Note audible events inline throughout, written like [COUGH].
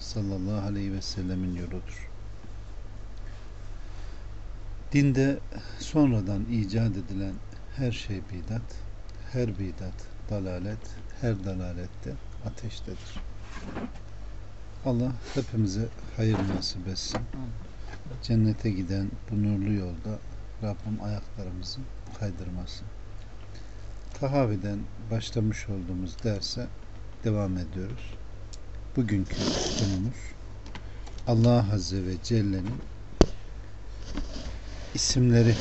sallallahu aleyhi ve sellemin yoludur. Dinde sonradan icat edilen her şey bidat, her bidat dalalet, her dalalette ateştedir. Allah hepimize hayır nasip etsin. Cennete giden bu nurlu yolda Rabbim ayaklarımızı kaydırmasın. Tahaviden başlamış olduğumuz derse devam ediyoruz. Bugünkü konumuz Allah Azze ve Celle'nin isimleri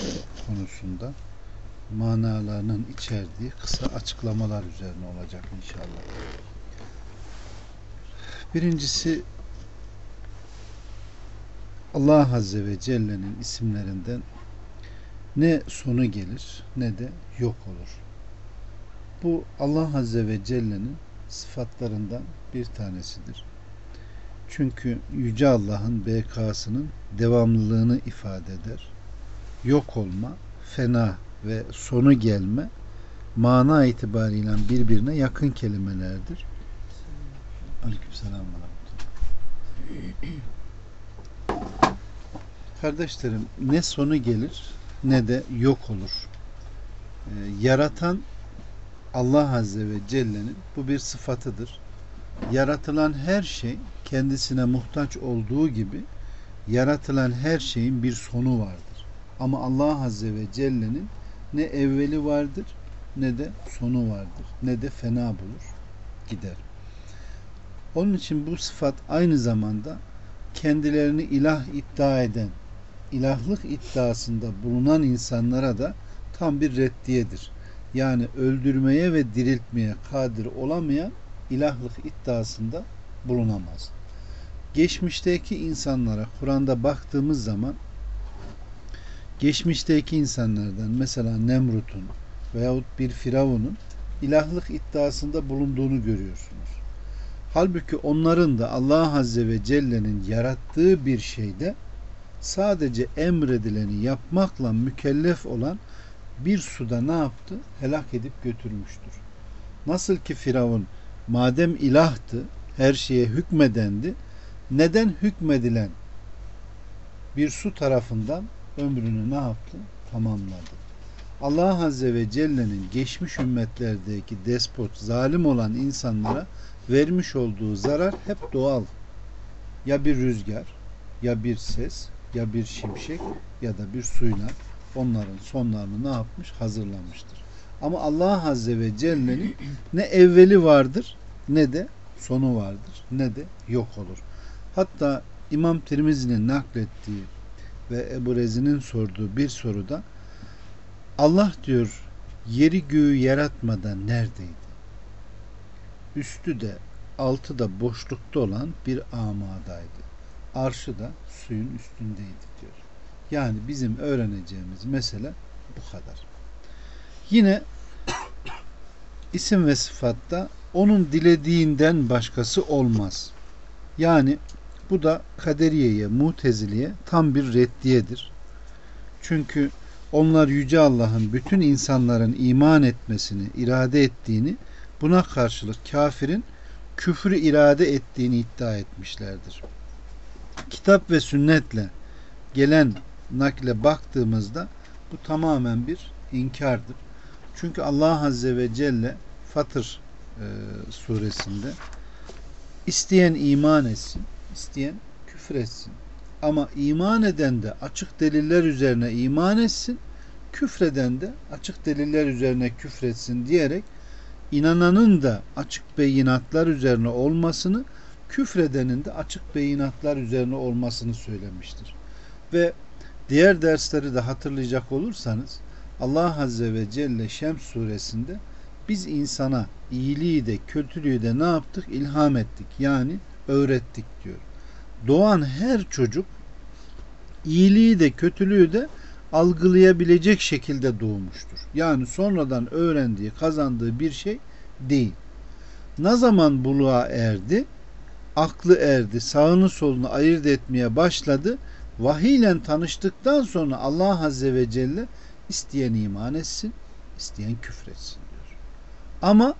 konusunda manalarının içerdiği kısa açıklamalar üzerine olacak inşallah. Birincisi Allah Azze ve Celle'nin isimlerinden ne sonu gelir ne de yok olur. Bu Allah Azze ve Celle'nin sıfatlarından bir tanesidir. Çünkü Yüce Allah'ın bekasının devamlılığını ifade eder. Yok olma, fena ve sonu gelme mana itibariyle birbirine yakın kelimelerdir. Aleykümselam Kardeşlerim ne sonu gelir ne de yok olur. Ee, yaratan Allah Azze ve Celle'nin bu bir sıfatıdır. Yaratılan her şey kendisine muhtaç olduğu gibi yaratılan her şeyin bir sonu vardır. Ama Allah Azze ve Celle'nin ne evveli vardır ne de sonu vardır. Ne de fena bulur gider. Onun için bu sıfat aynı zamanda kendilerini ilah iddia eden, ilahlık iddiasında bulunan insanlara da tam bir reddiyedir. Yani öldürmeye ve diriltmeye kadir olamayan ilahlık iddiasında bulunamaz. Geçmişteki insanlara Kur'an'da baktığımız zaman geçmişteki insanlardan mesela Nemrut'un veyahut bir Firavun'un ilahlık iddiasında bulunduğunu görüyorsunuz. Halbuki onların da Allah Azze ve Celle'nin yarattığı bir şeyde sadece emredileni yapmakla mükellef olan bir suda ne yaptı? Helak edip götürmüştür. Nasıl ki Firavun madem ilahtı, her şeye hükmedendi, neden hükmedilen bir su tarafından ömrünü ne yaptı? Tamamladı. Allah Azze ve Celle'nin geçmiş ümmetlerdeki despot, zalim olan insanlara vermiş olduğu zarar hep doğal. Ya bir rüzgar, ya bir ses, ya bir şimşek ya da bir suyla onların sonlarını ne yapmış? Hazırlamıştır. Ama Allah Azze ve Celle'nin ne evveli vardır ne de sonu vardır ne de yok olur. Hatta İmam Tirmizi'nin naklettiği ve Ebu Rezi'nin sorduğu bir soruda Allah diyor yeri göğü yaratmadan neredeydi? Üstü de altı da boşlukta olan bir amadaydı. Arşı da suyun üstündeydi diyor. Yani bizim öğreneceğimiz mesele bu kadar. Yine isim ve sıfatta onun dilediğinden başkası olmaz. Yani bu da kaderiyeye, muteziliye tam bir reddiyedir. Çünkü onlar Yüce Allah'ın bütün insanların iman etmesini irade ettiğini, buna karşılık kafirin küfrü irade ettiğini iddia etmişlerdir. Kitap ve sünnetle gelen nakle baktığımızda bu tamamen bir inkardır. Çünkü Allah Azze ve Celle Fatır e, suresinde isteyen iman etsin, isteyen küfür etsin. Ama iman eden de açık deliller üzerine iman etsin, küfreden de açık deliller üzerine küfretsin diyerek inananın da açık beyinatlar üzerine olmasını, küfredenin de açık beyinatlar üzerine olmasını söylemiştir. Ve diğer dersleri de hatırlayacak olursanız Allah Azze ve Celle Şems suresinde biz insana iyiliği de kötülüğü de ne yaptık? İlham ettik. Yani öğrettik diyor. Doğan her çocuk iyiliği de kötülüğü de algılayabilecek şekilde doğmuştur. Yani sonradan öğrendiği, kazandığı bir şey değil. Ne zaman buluğa erdi, aklı erdi, sağını solunu ayırt etmeye başladı. Vahiy ile tanıştıktan sonra Allah Azze ve Celle isteyen iman etsin, isteyen küfretsin diyor. Ama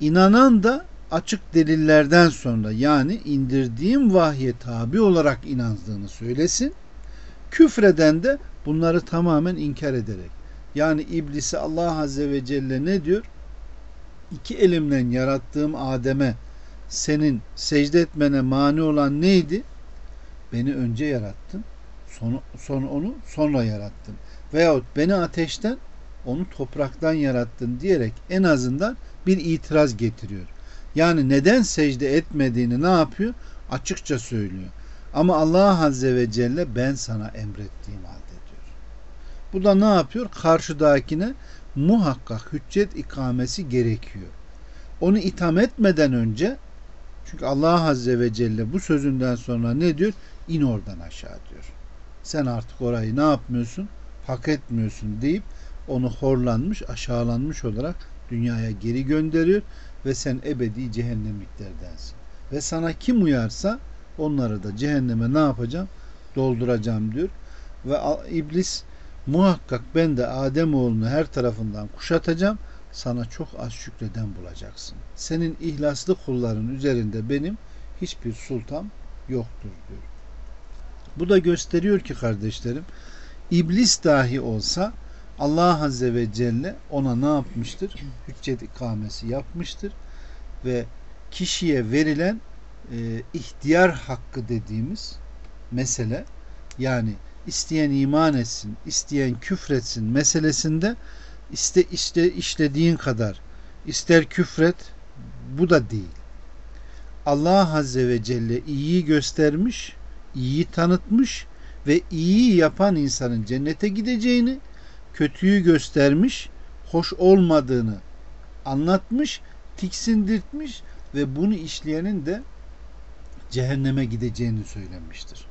inanan da açık delillerden sonra yani indirdiğim vahye tabi olarak inandığını söylesin. Küfreden de bunları tamamen inkar ederek. Yani iblisi Allah Azze ve Celle ne diyor? İki elimden yarattığım Adem'e senin secde etmene mani olan neydi? Beni önce yarattın. Sonra, sonra onu sonra yarattın. Veyahut beni ateşten onu topraktan yarattın diyerek en azından bir itiraz getiriyor. Yani neden secde etmediğini ne yapıyor? Açıkça söylüyor. Ama Allah Azze ve Celle ben sana emrettiğim halde diyor. Bu da ne yapıyor? Karşıdakine muhakkak hüccet ikamesi gerekiyor. Onu itham etmeden önce çünkü Allah Azze ve Celle bu sözünden sonra ne diyor? İn oradan aşağı diyor. Sen artık orayı ne yapmıyorsun? Hak etmiyorsun deyip onu horlanmış, aşağılanmış olarak dünyaya geri gönderiyor ve sen ebedi cehennemliklerdensin. Ve sana kim uyarsa onları da cehenneme ne yapacağım? Dolduracağım diyor. Ve iblis muhakkak ben de Adem oğlunu her tarafından kuşatacağım. Sana çok az şükreden bulacaksın. Senin ihlaslı kulların üzerinde benim hiçbir sultan yoktur diyor. Bu da gösteriyor ki kardeşlerim iblis dahi olsa Allah Azze ve Celle ona ne yapmıştır? Hüccet ikamesi yapmıştır ve kişiye verilen e, ihtiyar hakkı dediğimiz mesele yani isteyen iman etsin, isteyen küfretsin meselesinde iste işte işlediğin kadar ister küfret bu da değil. Allah Azze ve Celle iyiyi göstermiş, iyiyi tanıtmış ve iyiyi yapan insanın cennete gideceğini, kötüyü göstermiş, hoş olmadığını anlatmış, tiksindirtmiş ve bunu işleyenin de cehenneme gideceğini söylemiştir.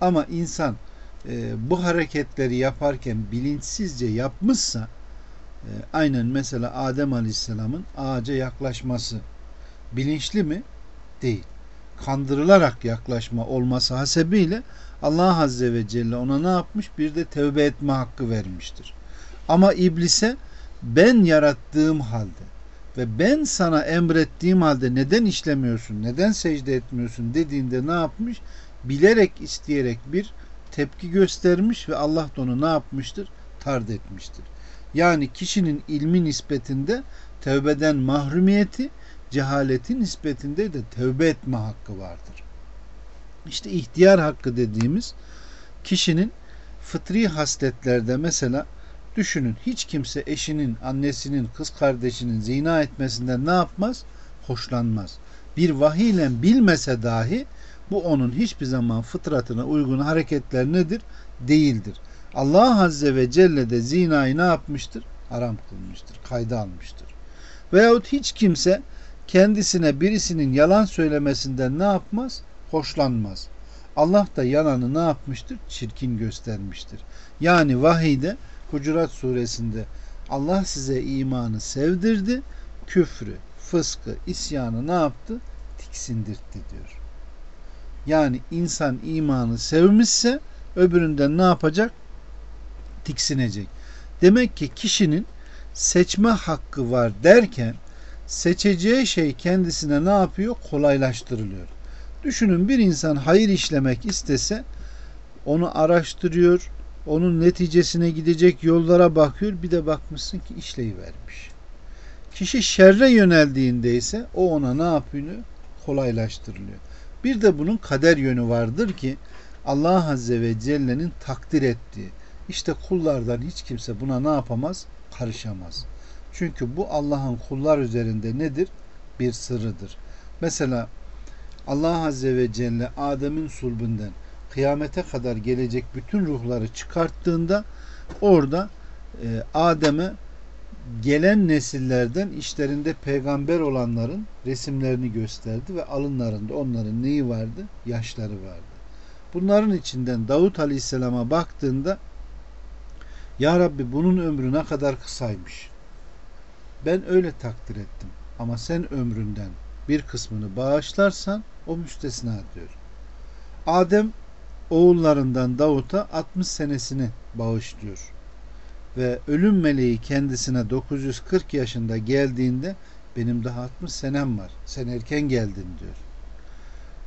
Ama insan e, bu hareketleri yaparken bilinçsizce yapmışsa e, aynen mesela Adem Aleyhisselam'ın ağaca yaklaşması bilinçli mi? Değil. Kandırılarak yaklaşma olması hasebiyle Allah Azze ve Celle ona ne yapmış? Bir de tevbe etme hakkı vermiştir. Ama iblise ben yarattığım halde ve ben sana emrettiğim halde neden işlemiyorsun, neden secde etmiyorsun dediğinde ne yapmış? Bilerek isteyerek bir tepki göstermiş ve Allah da onu ne yapmıştır? Tard etmiştir. Yani kişinin ilmi nispetinde tevbeden mahrumiyeti, cehaletin nispetinde de tevbe etme hakkı vardır. İşte ihtiyar hakkı dediğimiz kişinin fıtri hasletlerde mesela düşünün hiç kimse eşinin, annesinin, kız kardeşinin zina etmesinden ne yapmaz? Hoşlanmaz. Bir vahiy ile bilmese dahi bu onun hiçbir zaman fıtratına uygun hareketler nedir? Değildir. Allah Azze ve Celle de zinayı ne yapmıştır? Haram kılmıştır, kayda almıştır. Veyahut hiç kimse kendisine birisinin yalan söylemesinden ne yapmaz? Hoşlanmaz. Allah da yalanı ne yapmıştır? Çirkin göstermiştir. Yani vahiyde Hucurat suresinde Allah size imanı sevdirdi, küfrü, fıskı, isyanı ne yaptı? Tiksindirtti diyor. Yani insan imanı sevmişse öbüründen ne yapacak? Tiksinecek. Demek ki kişinin seçme hakkı var derken seçeceği şey kendisine ne yapıyor? Kolaylaştırılıyor. Düşünün bir insan hayır işlemek istese onu araştırıyor, onun neticesine gidecek yollara bakıyor. Bir de bakmışsın ki işleyivermiş. Kişi şerre yöneldiğinde ise o ona ne yapıyor? Kolaylaştırılıyor. Bir de bunun kader yönü vardır ki Allah Azze ve Celle'nin takdir ettiği. İşte kullardan hiç kimse buna ne yapamaz? Karışamaz. Çünkü bu Allah'ın kullar üzerinde nedir? Bir sırrıdır. Mesela Allah Azze ve Celle Adem'in sulbünden kıyamete kadar gelecek bütün ruhları çıkarttığında orada e, Adem'e gelen nesillerden işlerinde peygamber olanların resimlerini gösterdi ve alınlarında onların neyi vardı? Yaşları vardı. Bunların içinden Davut Aleyhisselam'a baktığında Ya Rabbi bunun ömrü ne kadar kısaymış. Ben öyle takdir ettim. Ama sen ömründen bir kısmını bağışlarsan o müstesna diyor. Adem oğullarından Davut'a 60 senesini bağışlıyor. Ve ölüm meleği kendisine 940 yaşında geldiğinde benim daha 60 senem var. Sen erken geldin diyor.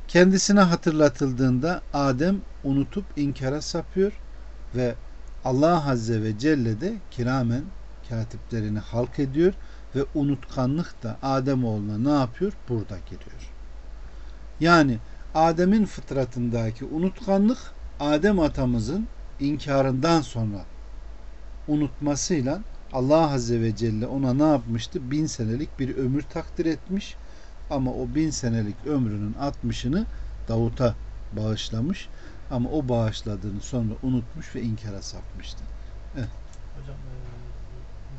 Kendisine hatırlatıldığında Adem unutup inkara sapıyor ve Allah Azze ve Celle de kiramen katiplerini halk ediyor ve unutkanlık da Adem oğluna ne yapıyor? Burada giriyor. Yani Adem'in fıtratındaki unutkanlık Adem atamızın inkarından sonra unutmasıyla Allah Azze ve Celle ona ne yapmıştı? Bin senelik bir ömür takdir etmiş ama o bin senelik ömrünün 60'ını Davut'a bağışlamış ama o bağışladığını sonra unutmuş ve inkara sapmıştı. Hocam e,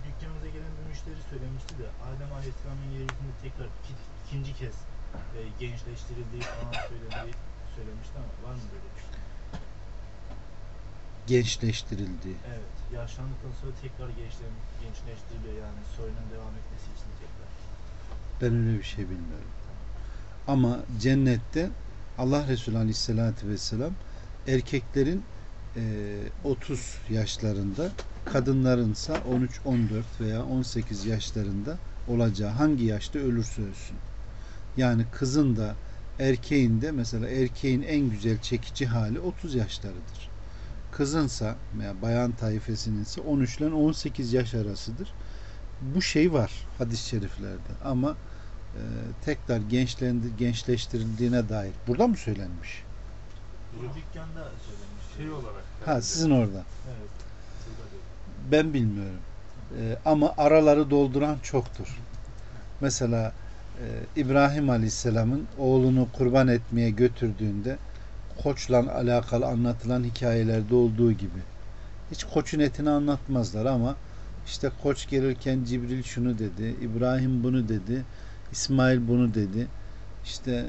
dükkanımıza gelen bir müşteri söylemişti de Adem Aleyhisselam'ın yeryüzünde tekrar iki, ikinci kez e, gençleştirildiği falan söylediği söylemişti ama var mı böyle bir şey? Gençleştirildi. Evet. Yaşlandıktan sonra tekrar gençlen, gençleştiriliyor yani soyunun devam etmesi için tekrar. Ben öyle bir şey bilmiyorum. Ama cennette Allah Resulü Aleyhisselatü Vesselam erkeklerin e, 30 yaşlarında kadınlarınsa 13, 14 veya 18 yaşlarında olacağı hangi yaşta ölürse ölsün. Yani kızın da erkeğin de mesela erkeğin en güzel çekici hali 30 yaşlarıdır. Kızınsa veya bayan taifesininse 13 ile 18 yaş arasıdır. Bu şey var hadis-i şeriflerde ama e, tekrar gençlendi, gençleştirildiğine dair. Burada mı söylenmiş? Bu dükkanda söylemişti. Şey olarak. Ha sizin orada. Evet. Ben bilmiyorum. E, ama araları dolduran çoktur. Mesela e, İbrahim Aleyhisselam'ın oğlunu kurban etmeye götürdüğünde koçla alakalı anlatılan hikayelerde olduğu gibi. Hiç koçun etini anlatmazlar ama işte koç gelirken Cibril şunu dedi, İbrahim bunu dedi, İsmail bunu dedi. İşte e,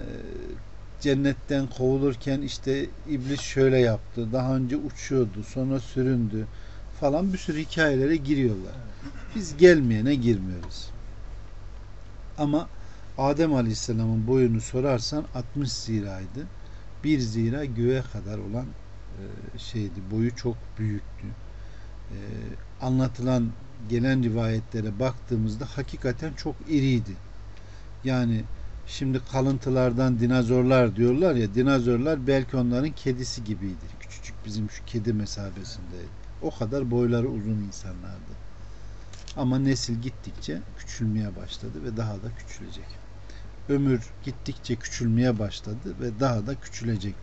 cennetten kovulurken işte iblis şöyle yaptı. Daha önce uçuyordu, sonra süründü falan bir sürü hikayelere giriyorlar. Biz gelmeyene girmiyoruz. Ama Adem Aleyhisselam'ın boyunu sorarsan 60 ziraydı. Bir zira göğe kadar olan e, şeydi. Boyu çok büyüktü. E, anlatılan gelen rivayetlere baktığımızda hakikaten çok iriydi. Yani şimdi kalıntılardan dinozorlar diyorlar ya dinozorlar belki onların kedisi gibiydi. Küçücük bizim şu kedi mesabesindeydi. O kadar boyları uzun insanlardı. Ama nesil gittikçe küçülmeye başladı ve daha da küçülecek. Ömür gittikçe küçülmeye başladı ve daha da küçülecek.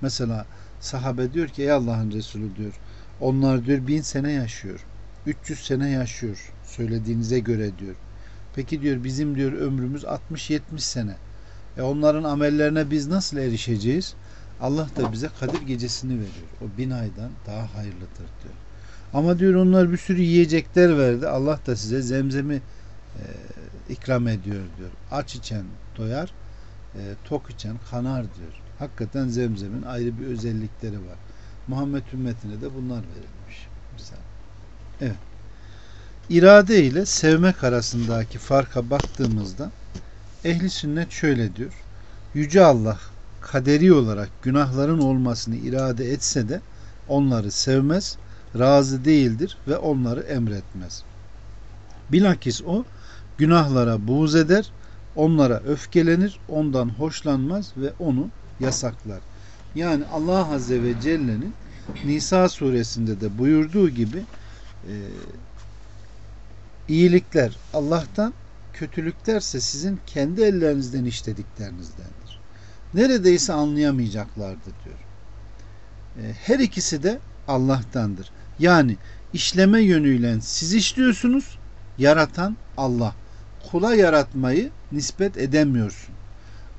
Mesela sahabe diyor ki ey Allah'ın Resulü diyor onlar diyor bin sene yaşıyor. 300 sene yaşıyor söylediğinize göre diyor. Peki diyor bizim diyor ömrümüz 60-70 sene. E onların amellerine biz nasıl erişeceğiz? Allah da bize Kadir gecesini veriyor. O bin aydan daha hayırlıdır diyor. Ama diyor onlar bir sürü yiyecekler verdi. Allah da size zemzemi e, ikram ediyor diyor. Aç içen doyar, e, tok içen kanar diyor. Hakikaten zemzemin ayrı bir özellikleri var. Muhammed ümmetine de bunlar verilmiş. Güzel. Evet. İrade ile sevmek arasındaki farka baktığımızda ehli sünnet şöyle diyor. Yüce Allah kaderi olarak günahların olmasını irade etse de onları sevmez, razı değildir ve onları emretmez. Bilakis o günahlara buğz eder, onlara öfkelenir, ondan hoşlanmaz ve onu yasaklar. Yani Allah Azze ve Celle'nin Nisa suresinde de buyurduğu gibi e, iyilikler Allah'tan, kötülüklerse sizin kendi ellerinizden işlediklerinizdendir. Neredeyse anlayamayacaklardır diyor. E, her ikisi de Allah'tandır. Yani işleme yönüyle siz işliyorsunuz, yaratan Allah. Kula yaratmayı nispet edemiyorsun.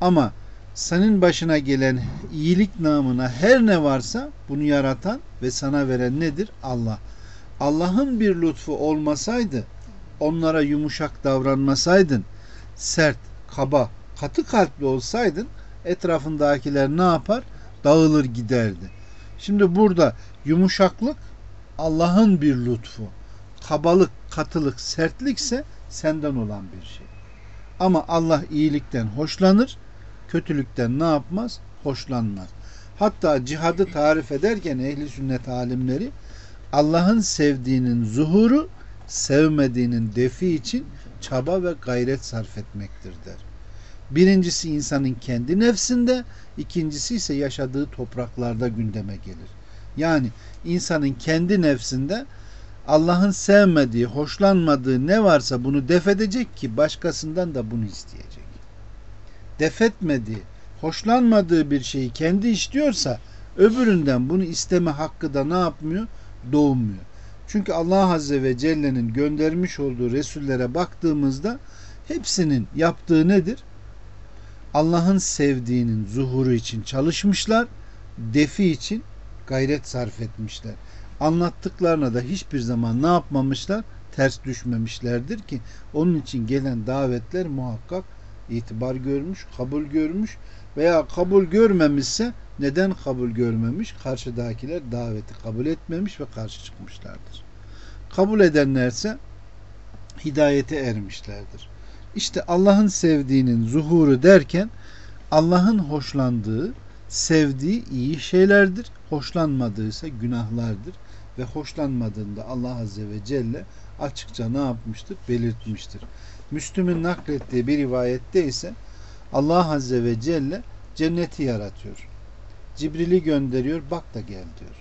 Ama senin başına gelen iyilik namına her ne varsa bunu yaratan ve sana veren nedir? Allah. Allah'ın bir lütfu olmasaydı onlara yumuşak davranmasaydın, sert, kaba, katı kalpli olsaydın etrafındakiler ne yapar? Dağılır giderdi. Şimdi burada yumuşaklık Allah'ın bir lütfu. Kabalık, katılık, sertlikse senden olan bir şey. Ama Allah iyilikten hoşlanır, kötülükten ne yapmaz? Hoşlanmaz. Hatta cihadı tarif ederken ehli sünnet alimleri Allah'ın sevdiğinin zuhuru sevmediğinin defi için çaba ve gayret sarf etmektir der. Birincisi insanın kendi nefsinde, ikincisi ise yaşadığı topraklarda gündeme gelir. Yani insanın kendi nefsinde Allah'ın sevmediği, hoşlanmadığı ne varsa bunu def edecek ki başkasından da bunu isteyecek. Def etmediği, hoşlanmadığı bir şeyi kendi istiyorsa öbüründen bunu isteme hakkı da ne yapmıyor? Doğmuyor. Çünkü Allah Azze ve Celle'nin göndermiş olduğu Resullere baktığımızda hepsinin yaptığı nedir? Allah'ın sevdiğinin zuhuru için çalışmışlar, defi için gayret sarf etmişler. Anlattıklarına da hiçbir zaman ne yapmamışlar? Ters düşmemişlerdir ki onun için gelen davetler muhakkak itibar görmüş, kabul görmüş veya kabul görmemişse neden kabul görmemiş? Karşıdakiler daveti kabul etmemiş ve karşı çıkmışlardır. Kabul edenlerse hidayete ermişlerdir. İşte Allah'ın sevdiğinin zuhuru derken Allah'ın hoşlandığı, sevdiği iyi şeylerdir. Hoşlanmadığı ise günahlardır. Ve hoşlanmadığında Allah Azze ve Celle açıkça ne yapmıştır? Belirtmiştir. Müslüm'ün naklettiği bir rivayette ise Allah Azze ve Celle cenneti yaratıyor. Cibril'i gönderiyor bak da gel diyor.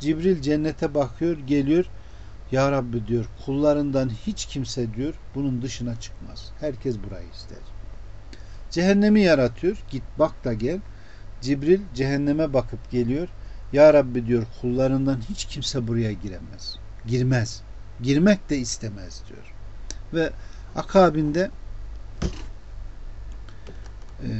Cibril cennete bakıyor geliyor. Ya Rabbi diyor kullarından hiç kimse diyor bunun dışına çıkmaz. Herkes burayı ister. Cehennemi yaratıyor. Git bak da gel. Cibril cehenneme bakıp geliyor. Ya Rabbi diyor kullarından hiç kimse buraya giremez. Girmez. Girmek de istemez diyor. Ve akabinde e,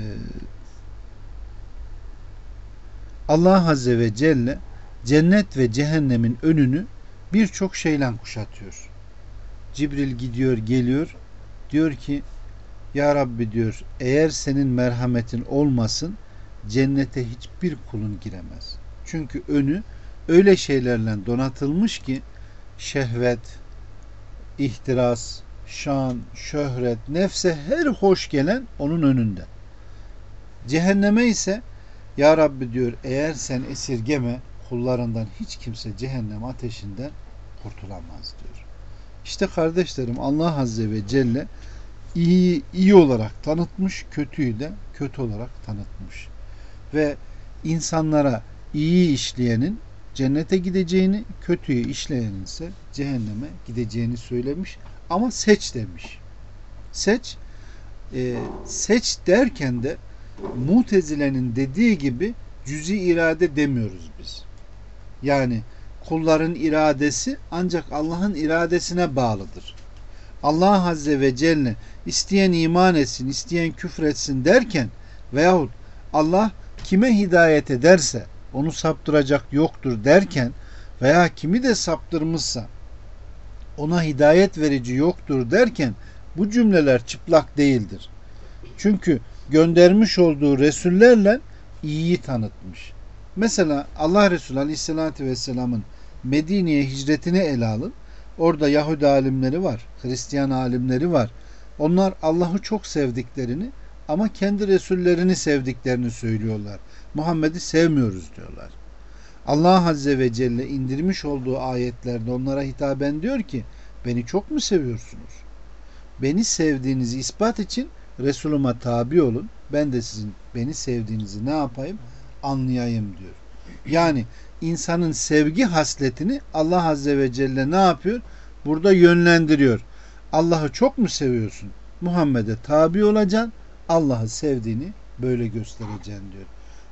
Allah Azze ve Celle cennet ve cehennemin önünü birçok şeyle kuşatıyor. Cibril gidiyor geliyor diyor ki Ya Rabbi diyor eğer senin merhametin olmasın cennete hiçbir kulun giremez. Çünkü önü öyle şeylerle donatılmış ki şehvet, ihtiras, şan, şöhret, nefse her hoş gelen onun önünde. Cehenneme ise Ya Rabbi diyor eğer sen esirgeme kullarından hiç kimse cehennem ateşinden kurtulamaz diyor. İşte kardeşlerim Allah Azze ve Celle iyi iyi olarak tanıtmış, kötüyü de kötü olarak tanıtmış. Ve insanlara iyi işleyenin cennete gideceğini, kötüyü işleyenin ise cehenneme gideceğini söylemiş. Ama seç demiş. Seç, e, seç derken de Mutezile'nin dediği gibi cüzi irade demiyoruz biz. Yani kulların iradesi ancak Allah'ın iradesine bağlıdır. Allah Azze ve Celle isteyen iman etsin, isteyen küfretsin derken veyahut Allah kime hidayet ederse onu saptıracak yoktur derken veya kimi de saptırmışsa ona hidayet verici yoktur derken bu cümleler çıplak değildir. Çünkü göndermiş olduğu Resullerle iyiyi tanıtmış. Mesela Allah Resulü Aleyhisselatü Vesselam'ın Medine'ye hicretini ele alın. Orada Yahudi alimleri var, Hristiyan alimleri var. Onlar Allah'ı çok sevdiklerini ama kendi Resullerini sevdiklerini söylüyorlar. Muhammed'i sevmiyoruz diyorlar. Allah Azze ve Celle indirmiş olduğu ayetlerde onlara hitaben diyor ki beni çok mu seviyorsunuz? Beni sevdiğinizi ispat için Resulüme tabi olun. Ben de sizin beni sevdiğinizi ne yapayım? Anlayayım diyor. Yani insanın sevgi hasletini Allah Azze ve Celle ne yapıyor? Burada yönlendiriyor. Allah'ı çok mu seviyorsun? Muhammed'e tabi olacaksın. Allah'ı sevdiğini böyle göstereceksin diyor.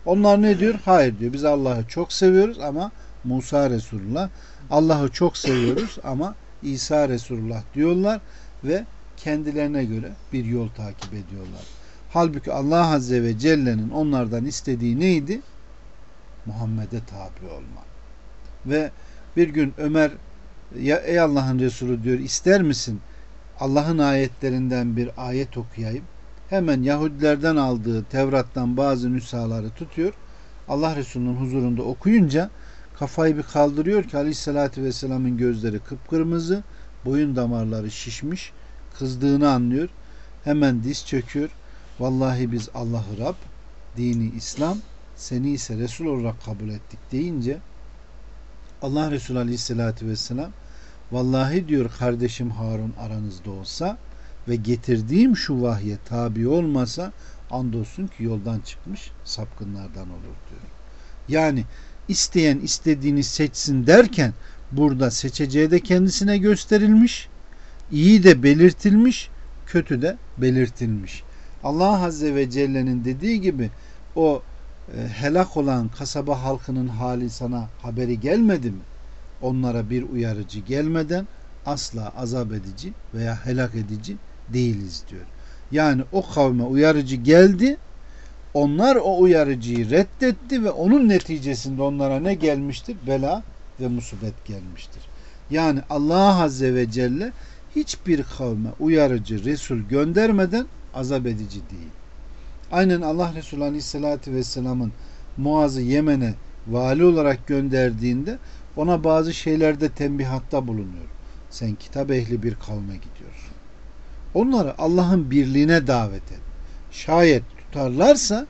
Onlar ne diyor? Hayır diyor. Biz Allah'ı çok seviyoruz ama Musa Resulullah. Allah'ı çok seviyoruz ama İsa Resulullah diyorlar ve kendilerine göre bir yol takip ediyorlar. Halbuki Allah Azze ve Celle'nin onlardan istediği neydi? Muhammed'e tabi olma. Ve bir gün Ömer ya ey Allah'ın Resulü diyor ister misin Allah'ın ayetlerinden bir ayet okuyayım. Hemen Yahudilerden aldığı Tevrat'tan bazı nüshaları tutuyor. Allah Resulü'nün huzurunda okuyunca kafayı bir kaldırıyor ki Aleyhisselatü Vesselam'ın gözleri kıpkırmızı, boyun damarları şişmiş, kızdığını anlıyor. Hemen diz çöküyor. Vallahi biz Allah'ı Rab, dini İslam, seni ise Resul olarak kabul ettik deyince Allah Resulü Aleyhisselatü Vesselam vallahi diyor kardeşim Harun aranızda olsa ve getirdiğim şu vahye tabi olmasa andolsun ki yoldan çıkmış sapkınlardan olur diyor. Yani isteyen istediğini seçsin derken burada seçeceği de kendisine gösterilmiş, iyi de belirtilmiş, kötü de belirtilmiş. Allah Azze ve Celle'nin dediği gibi o e, helak olan kasaba halkının hali sana haberi gelmedi mi? Onlara bir uyarıcı gelmeden asla azap edici veya helak edici değiliz diyor. Yani o kavme uyarıcı geldi. Onlar o uyarıcıyı reddetti ve onun neticesinde onlara ne gelmiştir? Bela ve musibet gelmiştir. Yani Allah Azze ve Celle hiçbir kavme uyarıcı Resul göndermeden azap edici değil. Aynen Allah Resulü Aleyhisselatü Vesselam'ın Muaz'ı Yemen'e vali olarak gönderdiğinde ona bazı şeylerde tembihatta bulunuyor. Sen kitap ehli bir kavme gidiyorsun. Onları Allah'ın birliğine davet et. Şayet tutarlarsa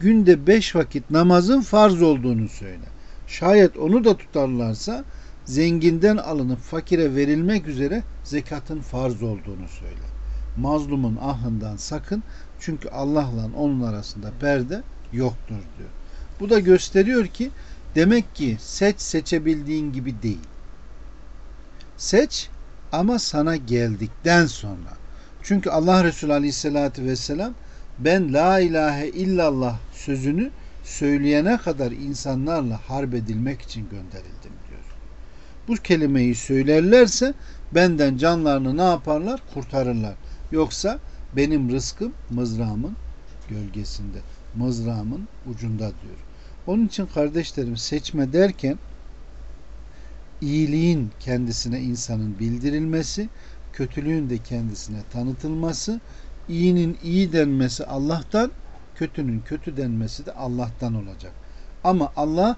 günde beş vakit namazın farz olduğunu söyle. Şayet onu da tutarlarsa zenginden alınıp fakire verilmek üzere zekatın farz olduğunu söyle. Mazlumun ahından sakın çünkü Allah'la onun arasında perde yoktur diyor. Bu da gösteriyor ki demek ki seç seçebildiğin gibi değil. Seç ama sana geldikten sonra. Çünkü Allah Resulü Aleyhisselatü Vesselam ben la ilahe illallah sözünü söyleyene kadar insanlarla harp edilmek için gönderildim. Bu kelimeyi söylerlerse benden canlarını ne yaparlar? Kurtarırlar. Yoksa benim rızkım mızrağımın gölgesinde, mızrağımın ucunda diyor. Onun için kardeşlerim seçme derken iyiliğin kendisine insanın bildirilmesi, kötülüğün de kendisine tanıtılması, iyinin iyi denmesi Allah'tan, kötünün kötü denmesi de Allah'tan olacak. Ama Allah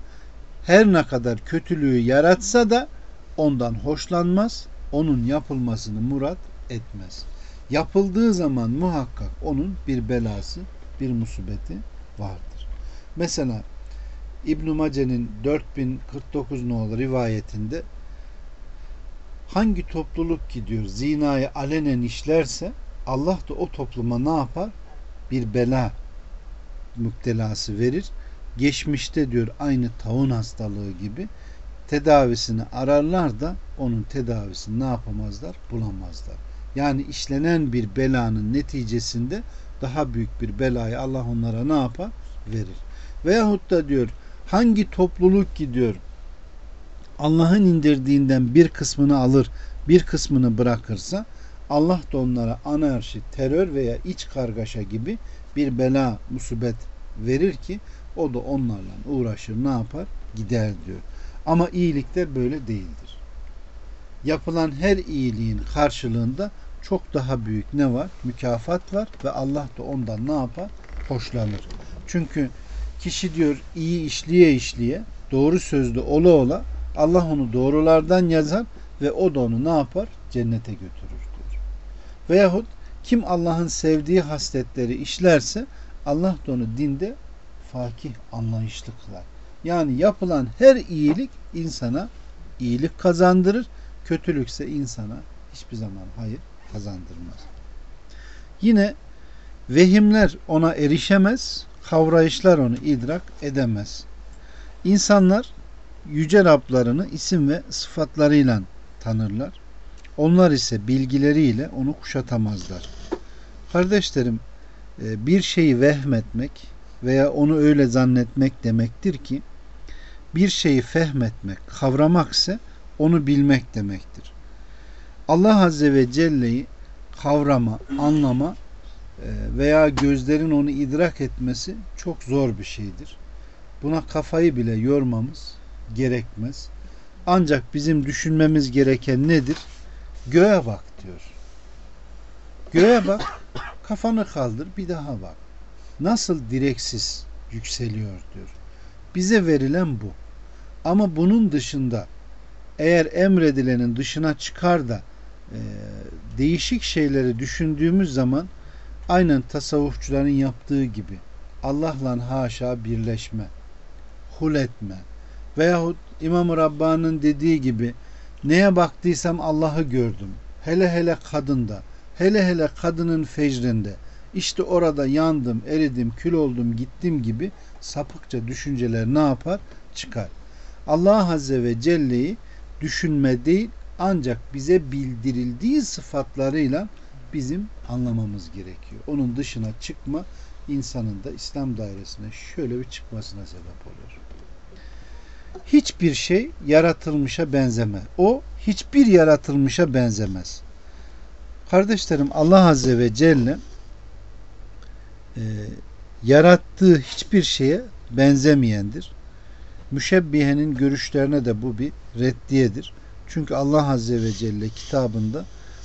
her ne kadar kötülüğü yaratsa da ondan hoşlanmaz, onun yapılmasını murat etmez. Yapıldığı zaman muhakkak onun bir belası, bir musibeti vardır. Mesela İbn Mace'nin 4049 nolu rivayetinde hangi topluluk gidiyor zinayı alenen işlerse Allah da o topluma ne yapar? Bir bela müptelası verir. Geçmişte diyor aynı taun hastalığı gibi tedavisini ararlar da onun tedavisini ne yapamazlar? Bulamazlar. Yani işlenen bir belanın neticesinde daha büyük bir belayı Allah onlara ne yapar? Verir. Veyahut da diyor hangi topluluk gidiyor Allah'ın indirdiğinden bir kısmını alır bir kısmını bırakırsa Allah da onlara anarşi, terör veya iç kargaşa gibi bir bela, musibet verir ki o da onlarla uğraşır ne yapar? Gider diyor. Ama iyilikler böyle değildir. Yapılan her iyiliğin karşılığında çok daha büyük ne var? Mükafat var ve Allah da ondan ne yapar? Hoşlanır. Çünkü kişi diyor iyi işliye işliye doğru sözlü ola ola Allah onu doğrulardan yazar ve o da onu ne yapar? Cennete götürür diyor. Veyahut kim Allah'ın sevdiği hasletleri işlerse Allah da onu dinde fakih anlayışlı kılar. Yani yapılan her iyilik insana iyilik kazandırır. Kötülükse insana hiçbir zaman hayır kazandırmaz. Yine vehimler ona erişemez, kavrayışlar onu idrak edemez. İnsanlar yüce Rablarını isim ve sıfatlarıyla tanırlar. Onlar ise bilgileriyle onu kuşatamazlar. Kardeşlerim e, bir şeyi vehmetmek veya onu öyle zannetmek demektir ki bir şeyi fehmetmek, kavramak ise onu bilmek demektir. Allah Azze ve Celle'yi kavrama, anlama e, veya gözlerin onu idrak etmesi çok zor bir şeydir. Buna kafayı bile yormamız gerekmez. Ancak bizim düşünmemiz gereken nedir? Göğe bak diyor. Göğe bak, kafanı kaldır, bir daha bak. Nasıl direksiz yükseliyor diyor. Bize verilen bu. Ama bunun dışında eğer emredilenin dışına çıkar da e, değişik şeyleri düşündüğümüz zaman aynen tasavvufçuların yaptığı gibi Allah'la haşa birleşme, hul etme veyahut İmam-ı Rabbani'nin dediği gibi neye baktıysam Allah'ı gördüm. Hele hele kadında, hele hele kadının fecrinde işte orada yandım, eridim, kül oldum, gittim gibi sapıkça düşünceler ne yapar? Çıkar. Allah Azze ve Celle'yi düşünme değil ancak bize bildirildiği sıfatlarıyla bizim anlamamız gerekiyor. Onun dışına çıkma insanın da İslam dairesine şöyle bir çıkmasına sebep oluyor. Hiçbir şey yaratılmışa benzemez. O hiçbir yaratılmışa benzemez. Kardeşlerim Allah Azze ve Celle e, yarattığı hiçbir şeye benzemeyendir. Müşebbihenin görüşlerine de bu bir reddiyedir. Çünkü Allah Azze ve Celle kitabında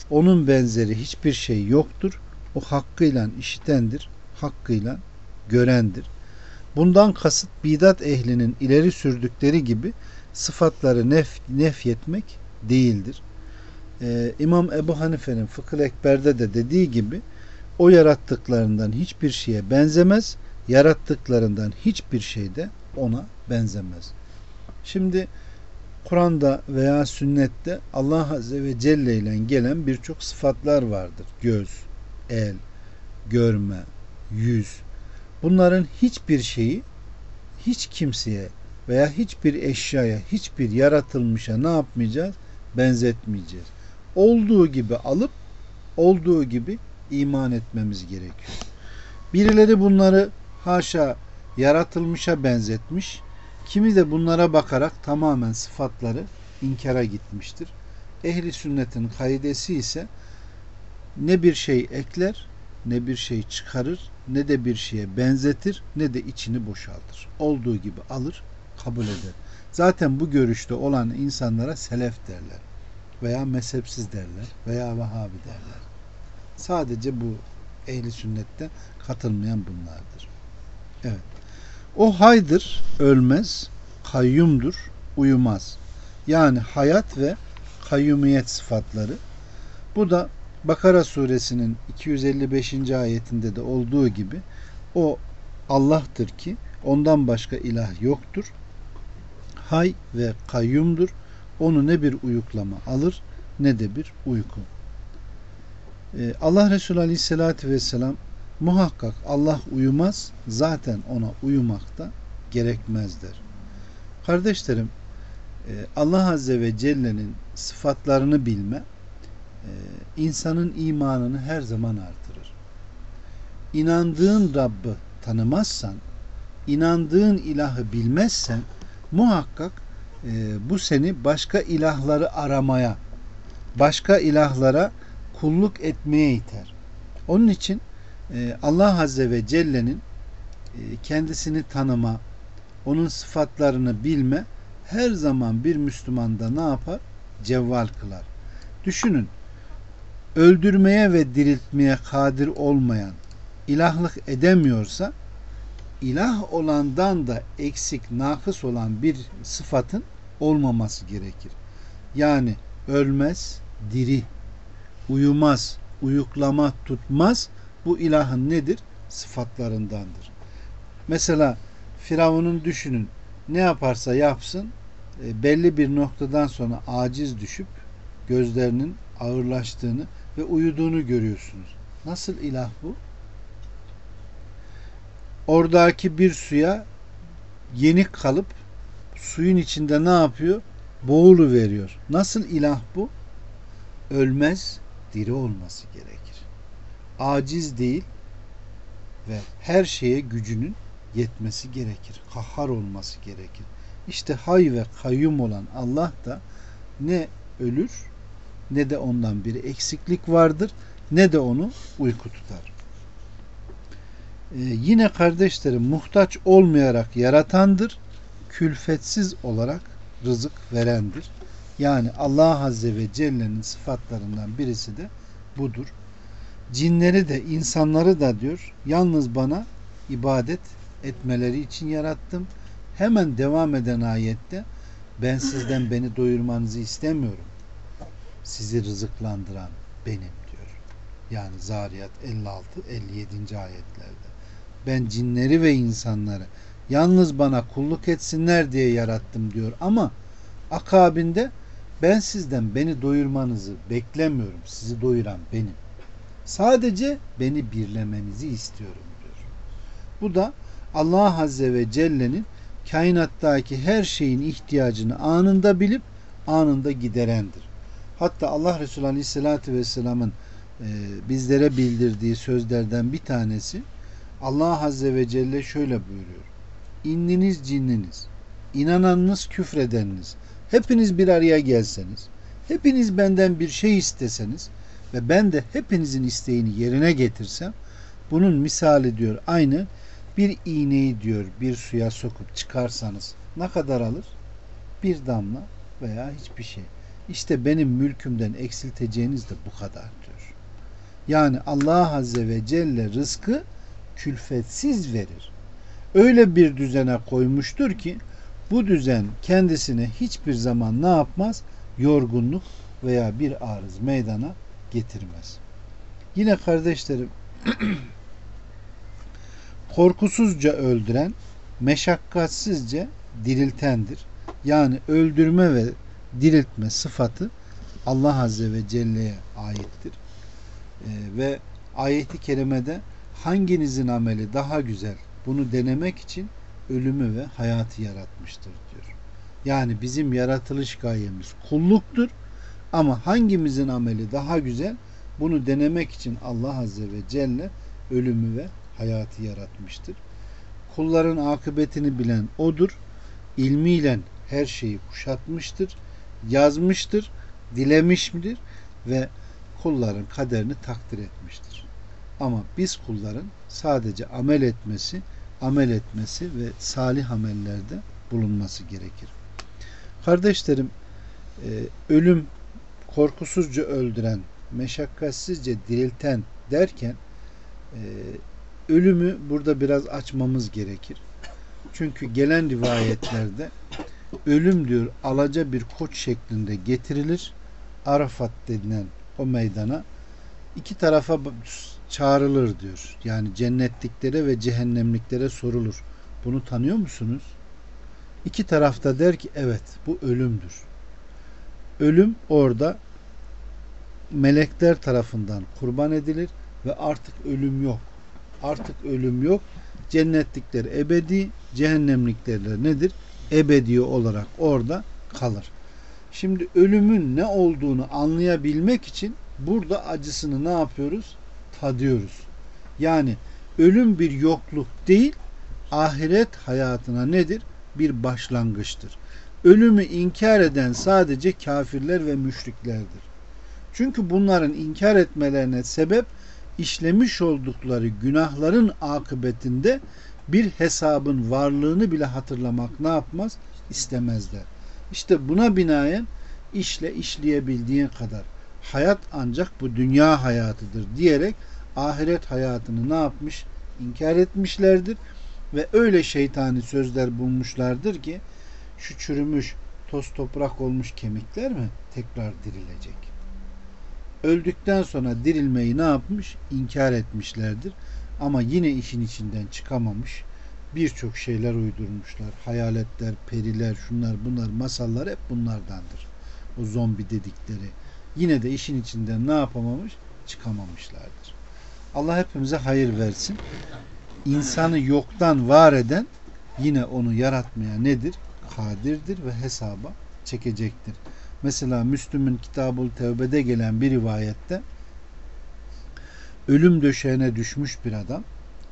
onun benzeri hiçbir şey yoktur. O hakkıyla işitendir, hakkıyla görendir. Bundan kasıt bidat ehlinin ileri sürdükleri gibi sıfatları nef, nefyetmek değildir. Ee, İmam Ebu Hanife'nin Fıkıh Ekber'de de dediği gibi o yarattıklarından hiçbir şeye benzemez, yarattıklarından hiçbir şey de ona benzemez. Şimdi Kur'an'da veya sünnette Allah Azze ve Celle ile gelen birçok sıfatlar vardır. Göz, el, görme, yüz. Bunların hiçbir şeyi hiç kimseye veya hiçbir eşyaya, hiçbir yaratılmışa ne yapmayacağız? Benzetmeyeceğiz. Olduğu gibi alıp olduğu gibi iman etmemiz gerekiyor. Birileri bunları haşa yaratılmışa benzetmiş. Kimi de bunlara bakarak tamamen sıfatları inkara gitmiştir. Ehli sünnetin kaidesi ise ne bir şey ekler, ne bir şey çıkarır, ne de bir şeye benzetir, ne de içini boşaltır. Olduğu gibi alır, kabul eder. Zaten bu görüşte olan insanlara selef derler veya mezhepsiz derler veya Vahabi derler. Sadece bu ehli sünnette katılmayan bunlardır. Evet. O haydır, ölmez, kayyumdur, uyumaz. Yani hayat ve kayyumiyet sıfatları. Bu da Bakara suresinin 255. ayetinde de olduğu gibi o Allah'tır ki ondan başka ilah yoktur. Hay ve kayyumdur. Onu ne bir uyuklama alır ne de bir uyku. Ee, Allah Resulü Aleyhisselatü Vesselam muhakkak Allah uyumaz zaten ona uyumak da gerekmez der. Kardeşlerim e, Allah Azze ve Celle'nin sıfatlarını bilme e, insanın imanını her zaman artırır. İnandığın Rabb'ı tanımazsan, inandığın ilahı bilmezsen muhakkak e, bu seni başka ilahları aramaya, başka ilahlara kulluk etmeye iter. Onun için Allah Azze ve Celle'nin kendisini tanıma, onun sıfatlarını bilme her zaman bir Müslümanda ne yapar? Cevval kılar. Düşünün öldürmeye ve diriltmeye kadir olmayan ilahlık edemiyorsa ilah olandan da eksik, nakıs olan bir sıfatın olmaması gerekir. Yani ölmez, diri, uyumaz, uyuklama tutmaz. Bu ilahın nedir? Sıfatlarındandır. Mesela Firavun'un düşünün ne yaparsa yapsın e, belli bir noktadan sonra aciz düşüp gözlerinin ağırlaştığını ve uyuduğunu görüyorsunuz. Nasıl ilah bu? Oradaki bir suya yenik kalıp suyun içinde ne yapıyor? Boğulu veriyor. Nasıl ilah bu? Ölmez, diri olması gerekir. Aciz değil ve her şeye gücünün yetmesi gerekir. Kahhar olması gerekir. İşte hay ve kayyum olan Allah da ne ölür ne de ondan bir eksiklik vardır ne de onu uyku tutar. Ee, yine kardeşlerim muhtaç olmayarak yaratandır, külfetsiz olarak rızık verendir. Yani Allah Azze ve Celle'nin sıfatlarından birisi de budur. Cinleri de insanları da diyor yalnız bana ibadet etmeleri için yarattım. Hemen devam eden ayette ben sizden [LAUGHS] beni doyurmanızı istemiyorum. Sizi rızıklandıran benim diyor. Yani Zariyat 56 57. ayetlerde. Ben cinleri ve insanları yalnız bana kulluk etsinler diye yarattım diyor ama akabinde ben sizden beni doyurmanızı beklemiyorum. Sizi doyuran benim. Sadece beni birlemenizi istiyorum diyor. Bu da Allah Azze ve Celle'nin kainattaki her şeyin ihtiyacını anında bilip anında giderendir. Hatta Allah Resulü Aleyhisselatü Vesselam'ın e, bizlere bildirdiği sözlerden bir tanesi Allah Azze ve Celle şöyle buyuruyor. İnniniz cinniniz, inananınız küfredeniniz, hepiniz bir araya gelseniz, hepiniz benden bir şey isteseniz ve ben de hepinizin isteğini yerine getirsem, bunun misali diyor aynı bir iğneyi diyor bir suya sokup çıkarsanız ne kadar alır? Bir damla veya hiçbir şey. İşte benim mülkümden eksilteceğiniz de bu kadar diyor. Yani Allah Azze ve Celle rızkı külfetsiz verir. Öyle bir düzene koymuştur ki bu düzen kendisine hiçbir zaman ne yapmaz? Yorgunluk veya bir arız meydana getirmez. Yine kardeşlerim [CLEARS THROAT] korkusuzca öldüren, meşakkatsizce diriltendir. Yani öldürme ve diriltme sıfatı Allah Azze ve Celle'ye aittir. Ee, ve ayeti kerimede hanginizin ameli daha güzel bunu denemek için ölümü ve hayatı yaratmıştır diyor. Yani bizim yaratılış gayemiz kulluktur ama hangimizin ameli daha güzel bunu denemek için Allah Azze ve Celle ölümü ve hayatı yaratmıştır. Kulların akıbetini bilen odur. İlmiyle her şeyi kuşatmıştır, yazmıştır, dilemiştir ve kulların kaderini takdir etmiştir. Ama biz kulların sadece amel etmesi, amel etmesi ve salih amellerde bulunması gerekir. Kardeşlerim, e, ölüm korkusuzca öldüren, meşakkatsizce dirilten derken e, ölümü burada biraz açmamız gerekir. Çünkü gelen rivayetlerde ölüm diyor alaca bir koç şeklinde getirilir. Arafat denilen o meydana iki tarafa çağrılır diyor. Yani cennetliklere ve cehennemliklere sorulur. Bunu tanıyor musunuz? İki tarafta der ki evet bu ölümdür. Ölüm orada melekler tarafından kurban edilir ve artık ölüm yok. Artık ölüm yok. Cennetlikler ebedi, cehennemlikler nedir? Ebedi olarak orada kalır. Şimdi ölümün ne olduğunu anlayabilmek için burada acısını ne yapıyoruz? Tadıyoruz. Yani ölüm bir yokluk değil, ahiret hayatına nedir? Bir başlangıçtır. Ölümü inkar eden sadece kafirler ve müşriklerdir. Çünkü bunların inkar etmelerine sebep işlemiş oldukları günahların akıbetinde bir hesabın varlığını bile hatırlamak ne yapmaz? istemezler. İşte buna binaen işle işleyebildiğin kadar hayat ancak bu dünya hayatıdır diyerek ahiret hayatını ne yapmış? inkar etmişlerdir ve öyle şeytani sözler bulmuşlardır ki şu çürümüş toz toprak olmuş kemikler mi tekrar dirilecek? Öldükten sonra dirilmeyi ne yapmış? İnkar etmişlerdir. Ama yine işin içinden çıkamamış. Birçok şeyler uydurmuşlar. Hayaletler, periler, şunlar bunlar, masallar hep bunlardandır. O zombi dedikleri. Yine de işin içinden ne yapamamış? Çıkamamışlardır. Allah hepimize hayır versin. İnsanı yoktan var eden yine onu yaratmaya nedir? Kadirdir ve hesaba çekecektir. Mesela Müslüm'ün Kitabul Tevbe'de gelen bir rivayette ölüm döşeğine düşmüş bir adam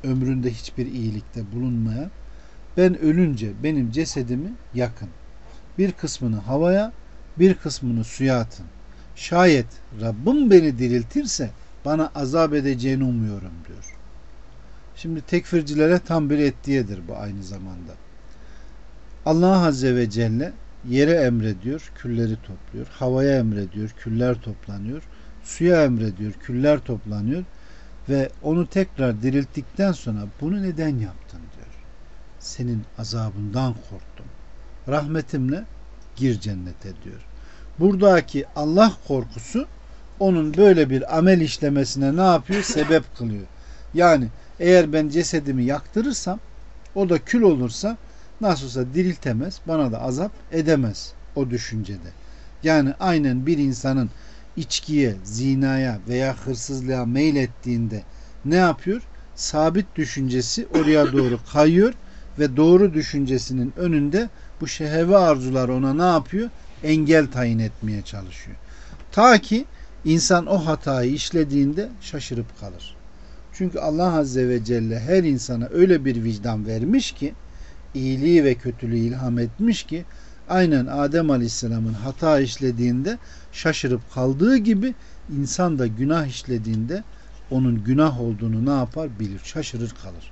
ömründe hiçbir iyilikte bulunmayan ben ölünce benim cesedimi yakın. Bir kısmını havaya bir kısmını suya atın. Şayet Rabbim beni diriltirse bana azap edeceğini umuyorum diyor. Şimdi tekfircilere tam bir ettiyedir bu aynı zamanda. Allah Azze ve Celle Yere emrediyor, külleri topluyor. Havaya emrediyor, küller toplanıyor. Suya emrediyor, küller toplanıyor. ve onu tekrar dirilttikten sonra bunu neden yaptın diyor. Senin azabından korktum. Rahmetimle gir cennete diyor. Buradaki Allah korkusu onun böyle bir amel işlemesine ne yapıyor? [LAUGHS] Sebep kılıyor. Yani eğer ben cesedimi yaktırırsam o da kül olursa nasıl olsa diriltemez, bana da azap edemez o düşüncede. Yani aynen bir insanın içkiye, zinaya veya hırsızlığa meylettiğinde ne yapıyor? Sabit düşüncesi oraya doğru kayıyor ve doğru düşüncesinin önünde bu şehevi arzular ona ne yapıyor? Engel tayin etmeye çalışıyor. Ta ki insan o hatayı işlediğinde şaşırıp kalır. Çünkü Allah Azze ve Celle her insana öyle bir vicdan vermiş ki iyiliği ve kötülüğü ilham etmiş ki aynen Adem Aleyhisselam'ın hata işlediğinde şaşırıp kaldığı gibi insan da günah işlediğinde onun günah olduğunu ne yapar? Bilir şaşırır kalır.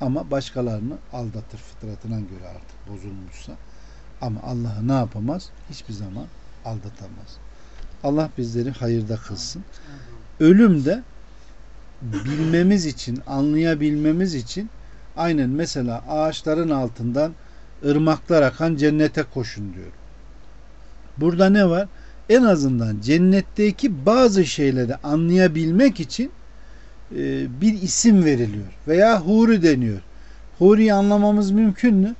Ama başkalarını aldatır fıtratına göre artık bozulmuşsa. Ama Allah'ı ne yapamaz? Hiçbir zaman aldatamaz. Allah bizleri hayırda kılsın. Ölüm de bilmemiz için anlayabilmemiz için aynen mesela ağaçların altından ırmaklar akan cennete koşun diyor burada ne var en azından cennetteki bazı şeyleri anlayabilmek için e, bir isim veriliyor veya huri deniyor. Huri'yi anlamamız mümkün mü?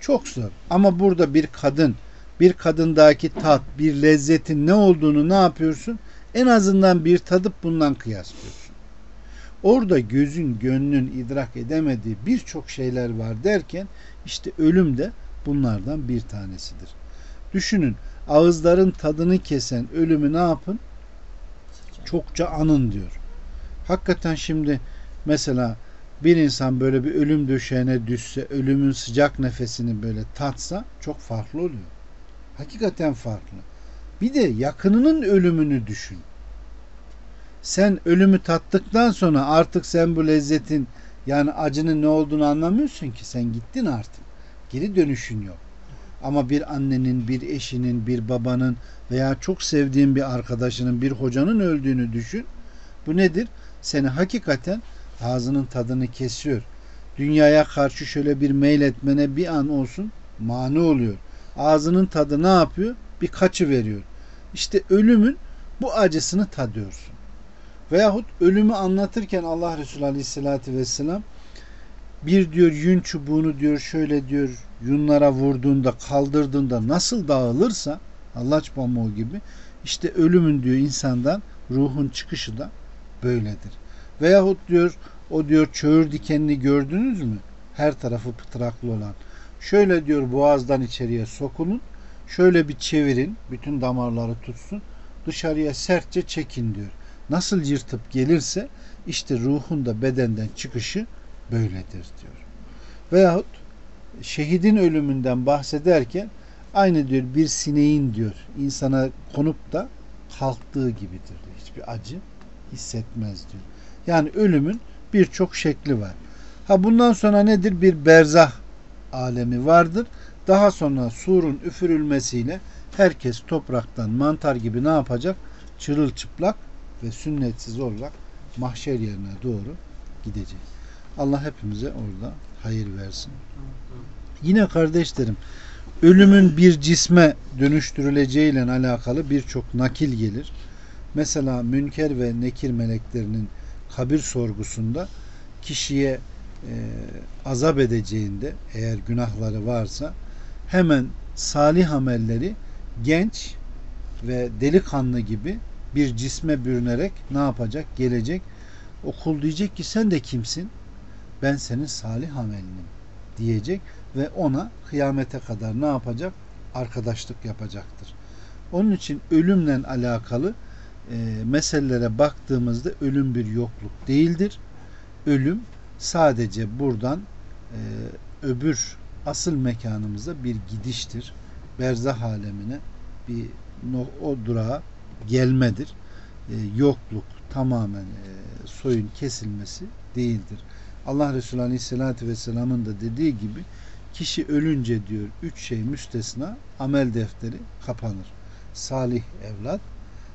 Çok zor. Ama burada bir kadın, bir kadındaki tat, bir lezzetin ne olduğunu ne yapıyorsun? En azından bir tadıp bundan kıyaslıyorsun. Orada gözün, gönlün idrak edemediği birçok şeyler var derken işte ölüm de bunlardan bir tanesidir. Düşünün ağızların tadını kesen ölümü ne yapın? Çokça anın diyor. Hakikaten şimdi mesela bir insan böyle bir ölüm döşeğine düşse, ölümün sıcak nefesini böyle tatsa çok farklı oluyor. Hakikaten farklı. Bir de yakınının ölümünü düşün. Sen ölümü tattıktan sonra artık sen bu lezzetin yani acının ne olduğunu anlamıyorsun ki. Sen gittin artık. Geri dönüşün yok. Ama bir annenin, bir eşinin, bir babanın veya çok sevdiğin bir arkadaşının, bir hocanın öldüğünü düşün. Bu nedir? Seni hakikaten ağzının tadını kesiyor. Dünyaya karşı şöyle bir meyletmene bir an olsun mani oluyor. Ağzının tadı ne yapıyor? Bir kaçı veriyor. İşte ölümün bu acısını tadıyorsun. Veyahut ölümü anlatırken Allah Resulü Aleyhisselatü Vesselam bir diyor yün çubuğunu diyor şöyle diyor yunlara vurduğunda kaldırdığında nasıl dağılırsa Allah pamuğu gibi işte ölümün diyor insandan ruhun çıkışı da böyledir. Veyahut diyor o diyor çöğür dikenini gördünüz mü? Her tarafı pıtraklı olan. Şöyle diyor boğazdan içeriye sokunun. Şöyle bir çevirin. Bütün damarları tutsun. Dışarıya sertçe çekin diyor. Nasıl yırtıp gelirse işte ruhun da bedenden çıkışı böyledir diyor. Veyahut şehidin ölümünden bahsederken aynı diyor bir sineğin diyor insana konup da kalktığı gibidir. Hiçbir acı hissetmez diyor. Yani ölümün birçok şekli var. Ha bundan sonra nedir? Bir berzah alemi vardır. Daha sonra surun üfürülmesiyle herkes topraktan mantar gibi ne yapacak? Çırılçıplak ve sünnetsiz olarak mahşer yerine doğru gidecek. Allah hepimize orada hayır versin. Yine kardeşlerim ölümün bir cisme dönüştürüleceğiyle alakalı birçok nakil gelir. Mesela münker ve nekir meleklerinin kabir sorgusunda kişiye e, azap edeceğinde eğer günahları varsa hemen salih amelleri genç ve delikanlı gibi bir cisme bürünerek ne yapacak? Gelecek. Okul diyecek ki sen de kimsin? Ben senin salih amelinim diyecek ve ona kıyamete kadar ne yapacak? Arkadaşlık yapacaktır. Onun için ölümle alakalı e, meselelere baktığımızda ölüm bir yokluk değildir. Ölüm sadece buradan e, öbür asıl mekanımıza bir gidiştir. Berzah alemine bir o durağa gelmedir. E, yokluk tamamen e, soyun kesilmesi değildir. Allah Resulü Aleyhisselatü Vesselam'ın da dediği gibi kişi ölünce diyor üç şey müstesna amel defteri kapanır. Salih evlat,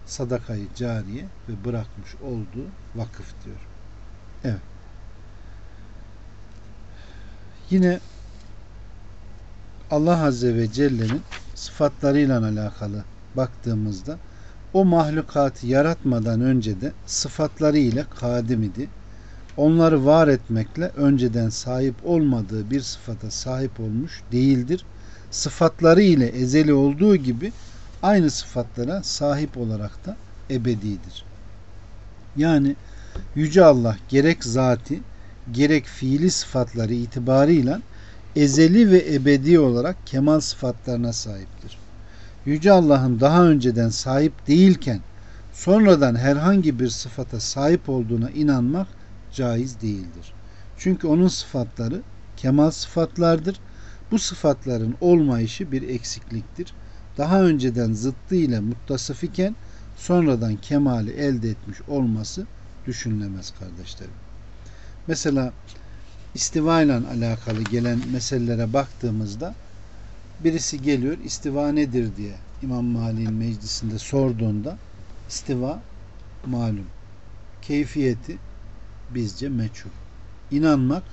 sadakayı cariye ve bırakmış olduğu vakıf diyor. Yine Allah Azze ve Celle'nin sıfatlarıyla alakalı baktığımızda o mahlukatı yaratmadan önce de sıfatları ile kadim idi. Onları var etmekle önceden sahip olmadığı bir sıfata sahip olmuş değildir. Sıfatları ile ezeli olduğu gibi aynı sıfatlara sahip olarak da ebedidir. Yani Yüce Allah gerek zati gerek fiili sıfatları itibarıyla ezeli ve ebedi olarak kemal sıfatlarına sahiptir. Yüce Allah'ın daha önceden sahip değilken sonradan herhangi bir sıfata sahip olduğuna inanmak caiz değildir. Çünkü onun sıfatları kemal sıfatlardır. Bu sıfatların olmayışı bir eksikliktir. Daha önceden zıttı ile muttasıf iken sonradan kemali elde etmiş olması düşünülemez kardeşlerim. Mesela istiva ile alakalı gelen meselelere baktığımızda birisi geliyor istiva nedir diye İmam Malik'in meclisinde sorduğunda istiva malum. Keyfiyeti bizce meçhul. İnanmak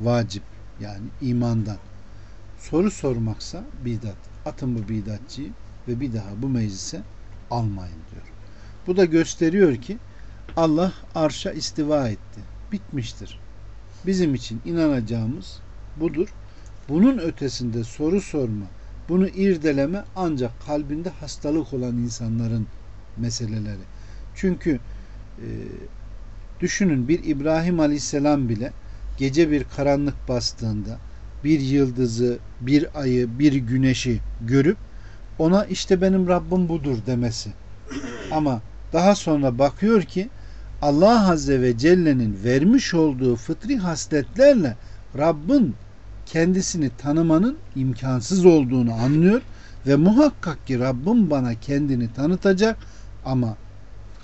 vacip yani imandan. Soru sormaksa bidat. Atın bu bidatçıyı ve bir daha bu meclise almayın diyor. Bu da gösteriyor ki Allah arşa istiva etti. Bitmiştir. Bizim için inanacağımız budur. Bunun ötesinde soru sorma, bunu irdeleme ancak kalbinde hastalık olan insanların meseleleri. Çünkü e, düşünün bir İbrahim Aleyhisselam bile gece bir karanlık bastığında bir yıldızı, bir ayı, bir güneşi görüp ona işte benim Rabbim budur demesi. Ama daha sonra bakıyor ki Allah Azze ve Celle'nin vermiş olduğu fıtri hasletlerle Rabbin kendisini tanımanın imkansız olduğunu anlıyor ve muhakkak ki Rabbim bana kendini tanıtacak ama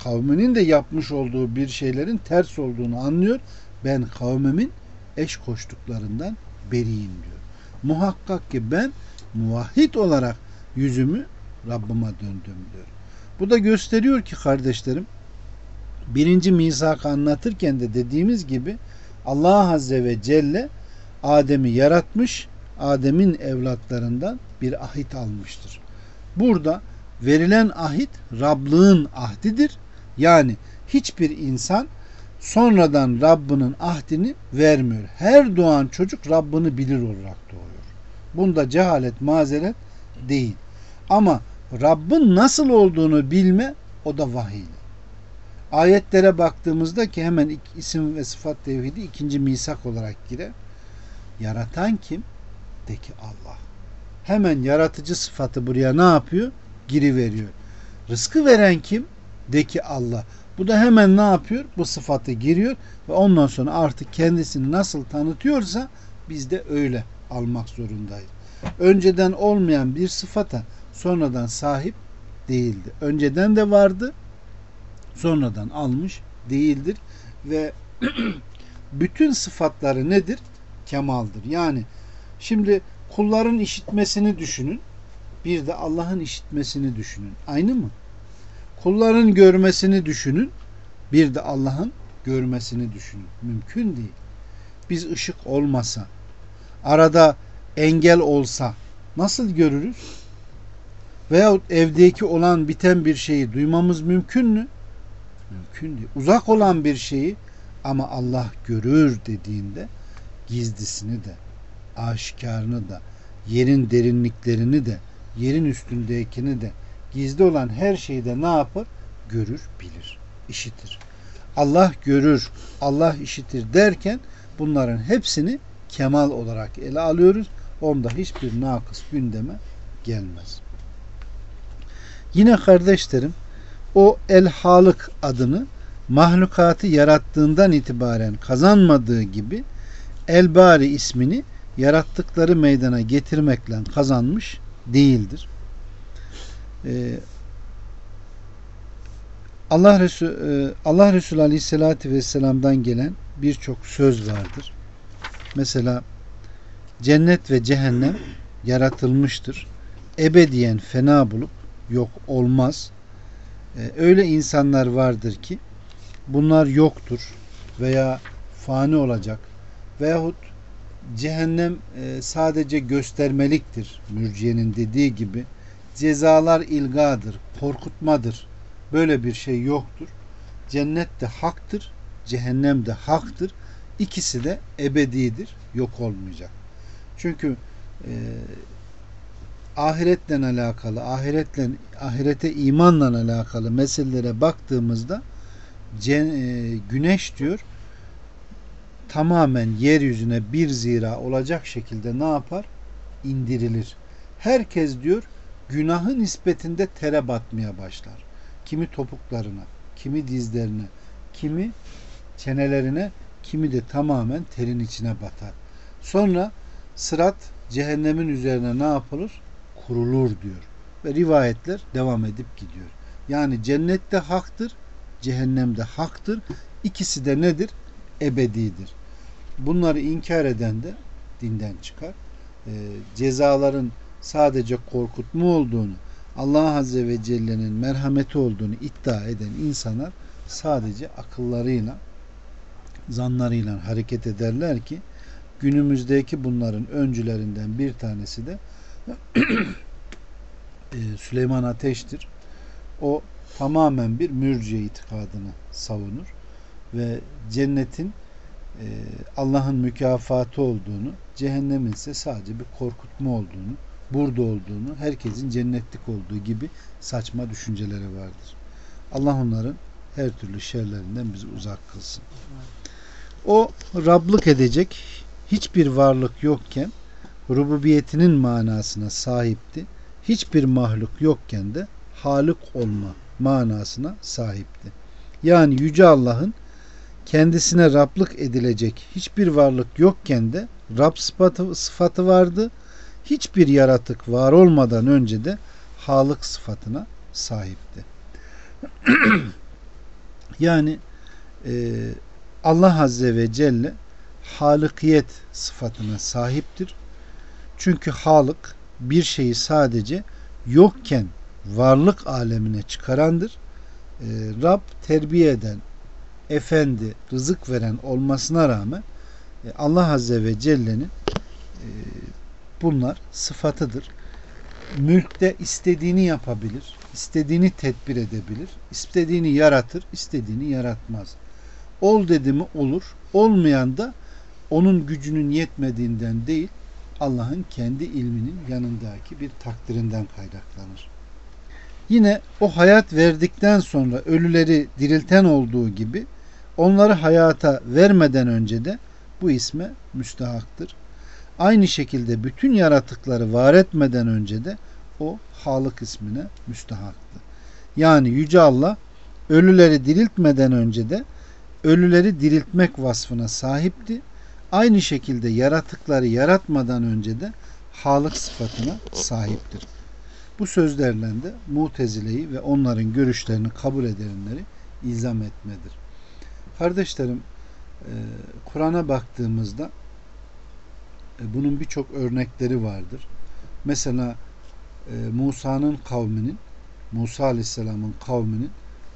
kavminin de yapmış olduğu bir şeylerin ters olduğunu anlıyor. Ben kavmimin eş koştuklarından beriyim diyor. Muhakkak ki ben muvahhid olarak yüzümü Rabbime döndüm diyor. Bu da gösteriyor ki kardeşlerim birinci misak anlatırken de dediğimiz gibi Allah Azze ve Celle Adem'i yaratmış, Adem'in evlatlarından bir ahit almıştır. Burada verilen ahit Rablığın ahdidir. Yani hiçbir insan sonradan Rabbinin ahdini vermiyor. Her doğan çocuk Rabbini bilir olarak doğuyor. Bunda cehalet mazeret değil. Ama Rabbin nasıl olduğunu bilme o da vahiy. Ayetlere baktığımızda ki hemen isim ve sıfat tevhidi ikinci misak olarak girer. Yaratan kim? De ki Allah. Hemen yaratıcı sıfatı buraya ne yapıyor? Giri veriyor. Rızkı veren kim? De ki Allah. Bu da hemen ne yapıyor? Bu sıfatı giriyor ve ondan sonra artık kendisini nasıl tanıtıyorsa biz de öyle almak zorundayız. Önceden olmayan bir sıfata sonradan sahip değildi. Önceden de vardı, sonradan almış değildir ve [CLEARS THROAT] bütün sıfatları nedir? Kemaldir. Yani şimdi kulların işitmesini düşünün. Bir de Allah'ın işitmesini düşünün. Aynı mı? Kulların görmesini düşünün. Bir de Allah'ın görmesini düşünün. Mümkün değil. Biz ışık olmasa, arada engel olsa nasıl görürüz? Veyahut evdeki olan biten bir şeyi duymamız mümkün mü? Mümkün değil. Uzak olan bir şeyi ama Allah görür dediğinde gizlisini de, aşikarını da, yerin derinliklerini de, yerin üstündekini de, gizli olan her şeyi de ne yapar? Görür, bilir, işitir. Allah görür, Allah işitir derken bunların hepsini kemal olarak ele alıyoruz. Onda hiçbir nakıs gündeme gelmez. Yine kardeşlerim o El Halık adını mahlukatı yarattığından itibaren kazanmadığı gibi El Bari ismini yarattıkları meydana getirmekle kazanmış değildir. Ee, Allah Resulü, e, Allah Resulü Aleyhisselatü Vesselam'dan gelen birçok söz vardır. Mesela cennet ve cehennem yaratılmıştır. Ebediyen fena bulup yok olmaz. Ee, öyle insanlar vardır ki bunlar yoktur veya fani olacak veyahut cehennem e, sadece göstermeliktir mürciyenin dediği gibi cezalar ilgadır, korkutmadır. Böyle bir şey yoktur. Cennet de haktır, cehennem de haktır. İkisi de ebedidir, yok olmayacak. Çünkü e, ahiretle alakalı, ahiretle ahirete imanla alakalı meselelere baktığımızda cen, e, güneş diyor tamamen yeryüzüne bir zira olacak şekilde ne yapar? indirilir. Herkes diyor günahı nispetinde tere batmaya başlar. Kimi topuklarına, kimi dizlerine, kimi çenelerine, kimi de tamamen terin içine batar. Sonra sırat cehennemin üzerine ne yapılır? Kurulur diyor. Ve rivayetler devam edip gidiyor. Yani cennette haktır, cehennemde haktır. İkisi de nedir? Ebedidir. Bunları inkar eden de dinden çıkar. Ee, cezaların sadece korkutma olduğunu, Allah Azze ve Celle'nin merhameti olduğunu iddia eden insanlar sadece akıllarıyla, zanlarıyla hareket ederler ki günümüzdeki bunların öncülerinden bir tanesi de [CLEARS THROAT] e, Süleyman Ateş'tir. O tamamen bir mürciye itikadını savunur ve cennetin e, Allah'ın mükafatı olduğunu, cehennemin ise sadece bir korkutma olduğunu, burada olduğunu, herkesin cennetlik olduğu gibi saçma düşünceleri vardır. Allah onların her türlü şerlerinden bizi uzak kılsın. O Rablık edecek hiçbir varlık yokken rububiyetinin manasına sahipti. Hiçbir mahluk yokken de Halık olma manasına sahipti. Yani Yüce Allah'ın kendisine Rablık edilecek hiçbir varlık yokken de Rab sıfatı, sıfatı vardı. Hiçbir yaratık var olmadan önce de Halık sıfatına sahipti. [CLEARS THROAT] yani e, Allah Azze ve Celle Halıkiyet sıfatına sahiptir. Çünkü Halık bir şeyi sadece yokken varlık alemine çıkarandır. E, Rab terbiye eden, efendi, rızık veren olmasına rağmen e, Allah Azze ve Celle'nin e, bunlar sıfatıdır. Mülkte istediğini yapabilir, istediğini tedbir edebilir, istediğini yaratır, istediğini yaratmaz. Ol dedi mi olur, olmayan da onun gücünün yetmediğinden değil, Allah'ın kendi ilminin yanındaki bir takdirinden kaynaklanır. Yine o hayat verdikten sonra ölüleri dirilten olduğu gibi onları hayata vermeden önce de bu isme müstahaktır. Aynı şekilde bütün yaratıkları var etmeden önce de o Halık ismine müstahaktı. Yani Yüce Allah ölüleri diriltmeden önce de ölüleri diriltmek vasfına sahipti. Aynı şekilde yaratıkları yaratmadan önce de Halık sıfatına sahiptir. Bu sözlerle de Mutezile'yi ve onların görüşlerini kabul edenleri izam etmedir. Kardeşlerim, e, Kur'an'a baktığımızda e, bunun birçok örnekleri vardır. Mesela e, Musa'nın kavminin, Musa Aleyhisselam'ın kavminin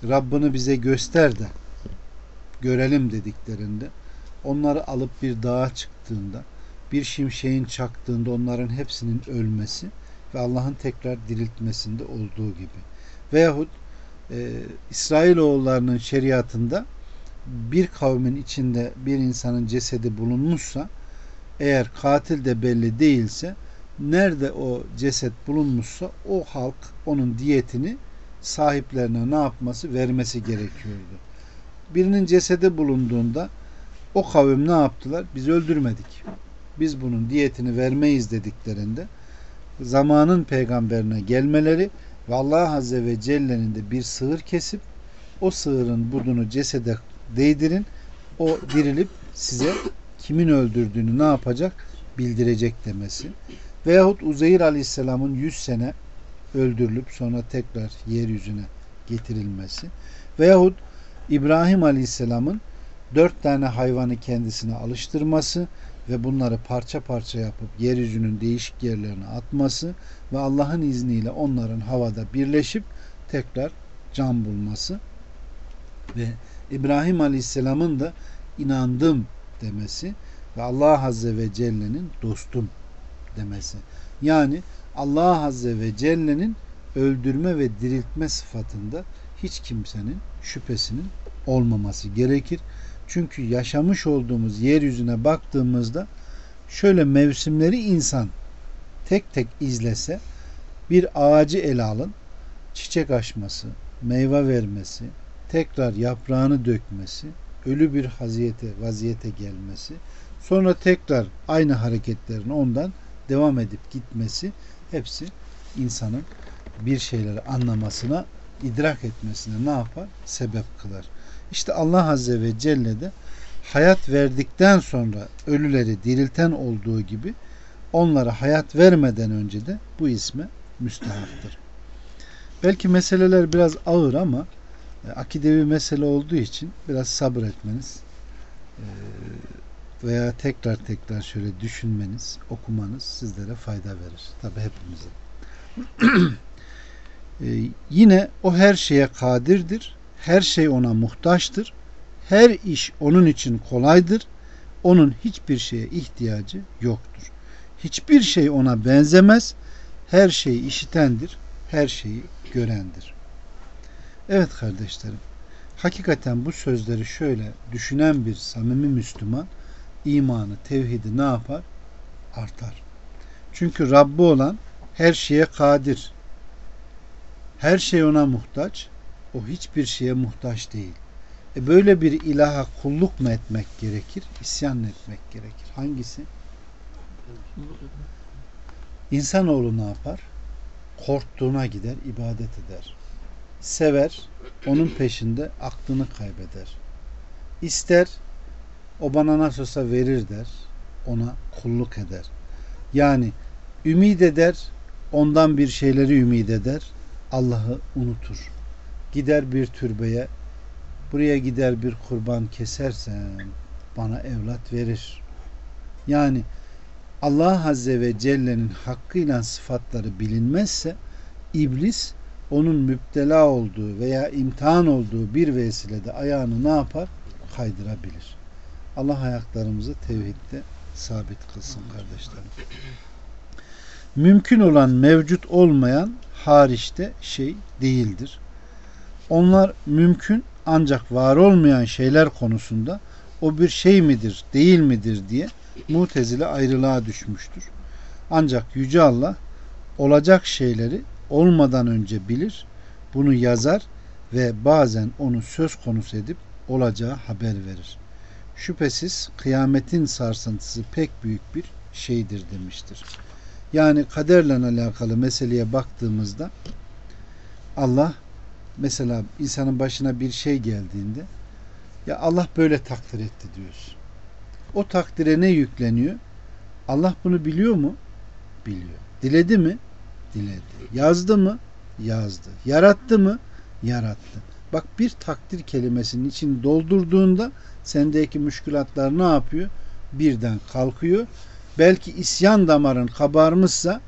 Rabbini bize göster de görelim dediklerinde onları alıp bir dağa çıktığında bir şimşeğin çaktığında onların hepsinin ölmesi Allah'ın tekrar diriltmesinde olduğu gibi. Veyahut e, İsrailoğullarının şeriatında bir kavmin içinde bir insanın cesedi bulunmuşsa eğer katil de belli değilse nerede o ceset bulunmuşsa o halk onun diyetini sahiplerine ne yapması vermesi gerekiyordu. Birinin cesedi bulunduğunda o kavim ne yaptılar? Biz öldürmedik. Biz bunun diyetini vermeyiz dediklerinde zamanın peygamberine gelmeleri ve Allah Azze ve Celle'nin de bir sığır kesip o sığırın budunu cesede değdirin. O dirilip size kimin öldürdüğünü ne yapacak? Bildirecek demesi. Veyahut Uzeyr Aleyhisselam'ın 100 sene öldürülüp sonra tekrar yeryüzüne getirilmesi. Veyahut İbrahim Aleyhisselam'ın dört tane hayvanı kendisine alıştırması ve bunları parça parça yapıp yeryüzünün değişik yerlerine atması ve Allah'ın izniyle onların havada birleşip tekrar can bulması ve İbrahim Aleyhisselam'ın da inandım demesi ve Allah Azze ve Celle'nin dostum demesi. Yani Allah Azze ve Celle'nin öldürme ve diriltme sıfatında hiç kimsenin şüphesinin olmaması gerekir. Çünkü yaşamış olduğumuz yeryüzüne baktığımızda şöyle mevsimleri insan tek tek izlese bir ağacı ele alın çiçek açması, meyve vermesi, tekrar yaprağını dökmesi, ölü bir vaziyete, vaziyete gelmesi, sonra tekrar aynı hareketlerini ondan devam edip gitmesi hepsi insanın bir şeyleri anlamasına, idrak etmesine ne yapar? Sebep kılar. İşte Allah Azze ve Celle de hayat verdikten sonra ölüleri dirilten olduğu gibi onlara hayat vermeden önce de bu isme müstehaptır. Belki meseleler biraz ağır ama e, akidevi mesele olduğu için biraz sabır etmeniz e, veya tekrar tekrar şöyle düşünmeniz, okumanız sizlere fayda verir. Tabi hepimize. [CLEARS THROAT] Yine o her şeye kadirdir. Her şey ona muhtaçtır. Her iş onun için kolaydır. Onun hiçbir şeye ihtiyacı yoktur. Hiçbir şey ona benzemez. Her şeyi işitendir. Her şeyi görendir. Evet kardeşlerim. Hakikaten bu sözleri şöyle düşünen bir samimi Müslüman imanı, tevhidi ne yapar? Artar. Çünkü Rabbi olan her şeye kadir. Her şey ona muhtaç. O hiçbir şeye muhtaç değil. E böyle bir ilaha kulluk mu etmek gerekir? İsyan etmek gerekir. Hangisi? İnsanoğlu ne yapar? Korktuğuna gider, ibadet eder. Sever, onun peşinde aklını kaybeder. İster, o bana nasıl olsa verir der, ona kulluk eder. Yani ümid eder, ondan bir şeyleri ümid eder, Allah'ı unutur. Gider bir türbeye, buraya gider bir kurban kesersen bana evlat verir. Yani Allah Azze ve Celle'nin hakkıyla sıfatları bilinmezse iblis onun müptela olduğu veya imtihan olduğu bir vesilede ayağını ne yapar? Kaydırabilir. Allah ayaklarımızı tevhidde sabit kılsın kardeşlerim. Mümkün olan mevcut olmayan hariçte şey değildir. Onlar mümkün ancak var olmayan şeyler konusunda o bir şey midir, değil midir diye mutezile ayrılığa düşmüştür. Ancak Yüce Allah olacak şeyleri olmadan önce bilir, bunu yazar ve bazen onu söz konusu edip olacağı haber verir. Şüphesiz kıyametin sarsıntısı pek büyük bir şeydir demiştir. Yani kaderle alakalı meseleye baktığımızda Allah mesela insanın başına bir şey geldiğinde ya Allah böyle takdir etti diyoruz. O takdire ne yükleniyor? Allah bunu biliyor mu? Biliyor. Diledi mi? Diledi. Yazdı mı? Yazdı. Yarattı mı? Yarattı. Bak bir takdir kelimesinin içini doldurduğunda sendeki müşkülatlar ne yapıyor? Birden kalkıyor. Belki isyan damarın kabarmışsa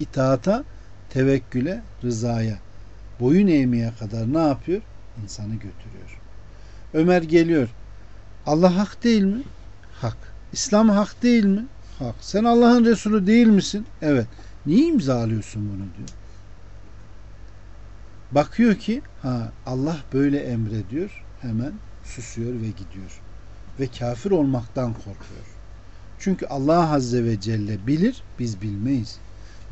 itaata, tevekküle, rızaya, boyun eğmeye kadar ne yapıyor? İnsanı götürüyor. Ömer geliyor. Allah hak değil mi? Hak. İslam hak değil mi? Hak. Sen Allah'ın Resulü değil misin? Evet. Niye imzalıyorsun bunu diyor. Bakıyor ki ha Allah böyle emrediyor. Hemen susuyor ve gidiyor. Ve kafir olmaktan korkuyor. Çünkü Allah Azze ve Celle bilir, biz bilmeyiz.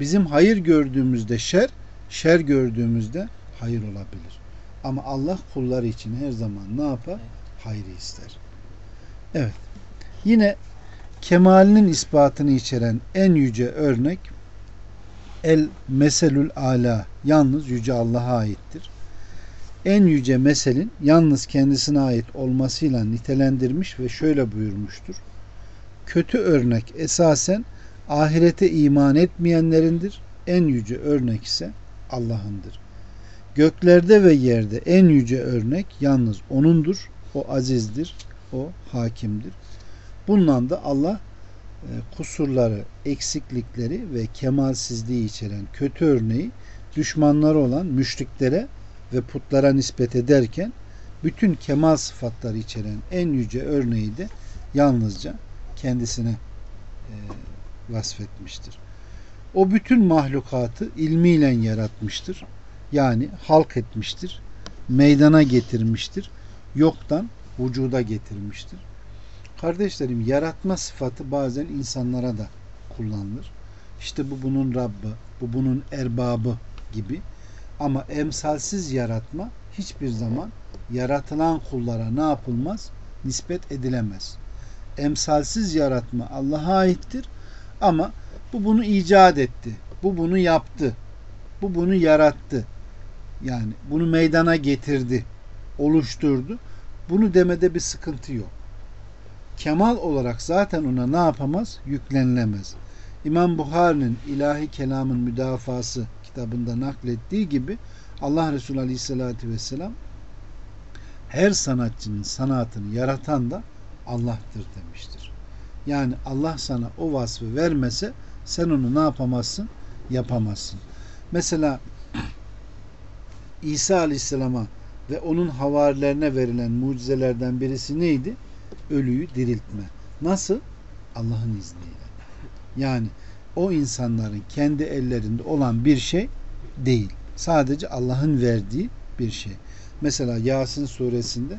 Bizim hayır gördüğümüzde şer, şer gördüğümüzde hayır olabilir. Ama Allah kulları için her zaman ne yapar? Hayrı ister. Evet. Yine kemalinin ispatını içeren en yüce örnek el meselül ala yalnız yüce Allah'a aittir. En yüce meselin yalnız kendisine ait olmasıyla nitelendirmiş ve şöyle buyurmuştur. Kötü örnek esasen ahirete iman etmeyenlerindir. En yüce örnek ise Allah'ındır. Göklerde ve yerde en yüce örnek yalnız O'nundur. O azizdir, O hakimdir. Bundan da Allah e, kusurları, eksiklikleri ve kemalsizliği içeren kötü örneği düşmanları olan müşriklere ve putlara nispet ederken bütün kemal sıfatları içeren en yüce örneği de yalnızca kendisine e, vasfetmiştir. O bütün mahlukatı ilmiyle yaratmıştır. Yani halk etmiştir. Meydana getirmiştir. Yoktan vücuda getirmiştir. Kardeşlerim yaratma sıfatı bazen insanlara da kullanılır. İşte bu bunun Rabbı, bu bunun erbabı gibi. Ama emsalsiz yaratma hiçbir zaman yaratılan kullara ne yapılmaz? Nispet edilemez. Emsalsiz yaratma Allah'a aittir. Ama bu bunu icat etti. Bu bunu yaptı. Bu bunu yarattı. Yani bunu meydana getirdi. Oluşturdu. Bunu demede bir sıkıntı yok. Kemal olarak zaten ona ne yapamaz? Yüklenilemez. İmam Buhari'nin ilahi kelamın müdafası kitabında naklettiği gibi Allah Resulü Aleyhisselatü Vesselam her sanatçının sanatını yaratan da Allah'tır demiştir. Yani Allah sana o vasfı vermese sen onu ne yapamazsın? Yapamazsın. Mesela İsa Aleyhisselam'a ve onun havarilerine verilen mucizelerden birisi neydi? Ölüyü diriltme. Nasıl? Allah'ın izniyle. Yani o insanların kendi ellerinde olan bir şey değil. Sadece Allah'ın verdiği bir şey. Mesela Yasin suresinde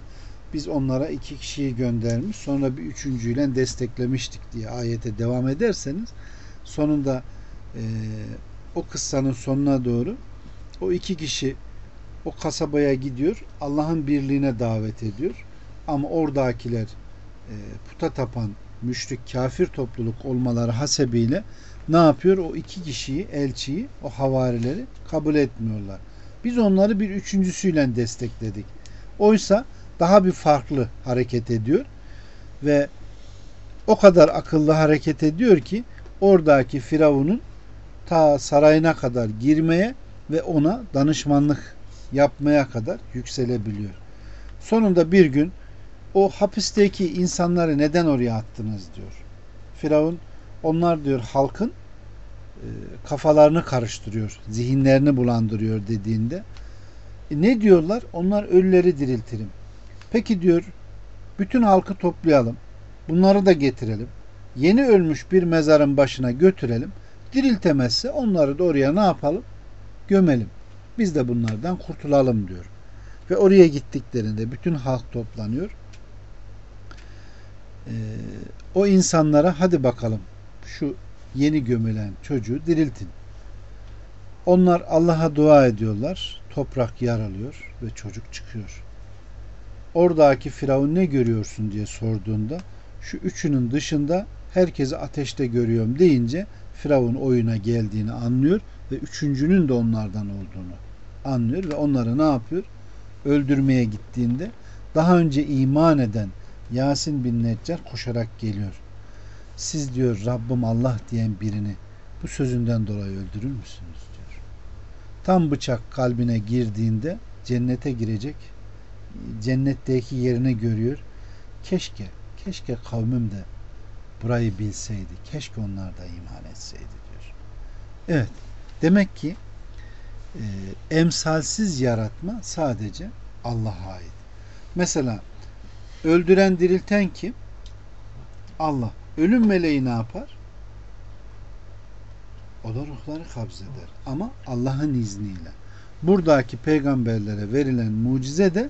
biz onlara iki kişiyi göndermiş sonra bir üçüncüyle desteklemiştik diye ayete devam ederseniz sonunda e, o kıssanın sonuna doğru o iki kişi o kasabaya gidiyor Allah'ın birliğine davet ediyor ama oradakiler e, puta tapan müşrik kafir topluluk olmaları hasebiyle ne yapıyor? O iki kişiyi, elçiyi, o havarileri kabul etmiyorlar. Biz onları bir üçüncüsüyle destekledik. Oysa daha bir farklı hareket ediyor ve o kadar akıllı hareket ediyor ki oradaki Firavun'un ta sarayına kadar girmeye ve ona danışmanlık yapmaya kadar yükselebiliyor. Sonunda bir gün o hapisteki insanları neden oraya attınız diyor. Firavun onlar diyor halkın e, kafalarını karıştırıyor, zihinlerini bulandırıyor dediğinde e ne diyorlar? Onlar ölüleri diriltirim. Peki diyor bütün halkı toplayalım. Bunları da getirelim. Yeni ölmüş bir mezarın başına götürelim. Diriltemezse onları da oraya ne yapalım? Gömelim. Biz de bunlardan kurtulalım diyor. Ve oraya gittiklerinde bütün halk toplanıyor. Ee, o insanlara hadi bakalım şu yeni gömülen çocuğu diriltin. Onlar Allah'a dua ediyorlar. Toprak yaralıyor ve çocuk çıkıyor. Oradaki Firavun ne görüyorsun diye sorduğunda şu üçünün dışında herkesi ateşte görüyorum deyince Firavun oyuna geldiğini anlıyor ve üçüncünün de onlardan olduğunu anlıyor ve onları ne yapıyor? Öldürmeye gittiğinde daha önce iman eden Yasin bin Neccar koşarak geliyor. Siz diyor Rabbim Allah diyen birini bu sözünden dolayı öldürür müsünüz diyor. Tam bıçak kalbine girdiğinde cennete girecek cennetteki yerini görüyor. Keşke, keşke kavmim de burayı bilseydi. Keşke onlar da iman etseydi diyor. Evet. Demek ki e, emsalsiz yaratma sadece Allah'a ait. Mesela öldüren dirilten kim? Allah. Ölüm meleği ne yapar? O da ruhları kabzeder. Ama Allah'ın izniyle. Buradaki peygamberlere verilen mucize de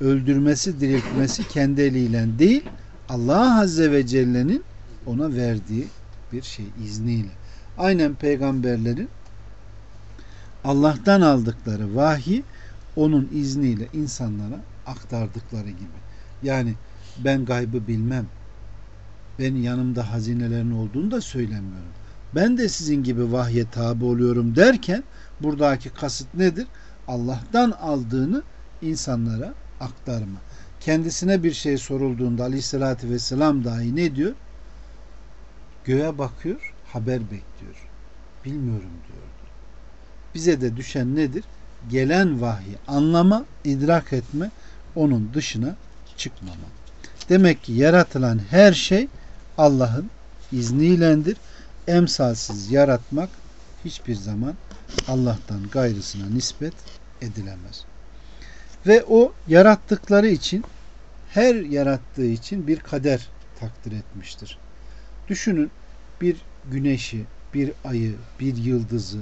öldürmesi, diriltmesi kendi eliyle değil, Allah Azze ve Celle'nin ona verdiği bir şey izniyle. Aynen peygamberlerin Allah'tan aldıkları vahiy onun izniyle insanlara aktardıkları gibi. Yani ben gaybı bilmem. Ben yanımda hazinelerin olduğunu da söylemiyorum. Ben de sizin gibi vahye tabi oluyorum derken buradaki kasıt nedir? Allah'tan aldığını insanlara aktarma. Kendisine bir şey sorulduğunda aleyhissalatü vesselam dahi ne diyor? Göğe bakıyor, haber bekliyor. Bilmiyorum diyordu. Bize de düşen nedir? Gelen vahyi anlama, idrak etme, onun dışına çıkmama. Demek ki yaratılan her şey Allah'ın izniylendir. Emsalsiz yaratmak hiçbir zaman Allah'tan gayrısına nispet edilemez. Ve o yarattıkları için her yarattığı için bir kader takdir etmiştir. Düşünün bir güneşi, bir ayı, bir yıldızı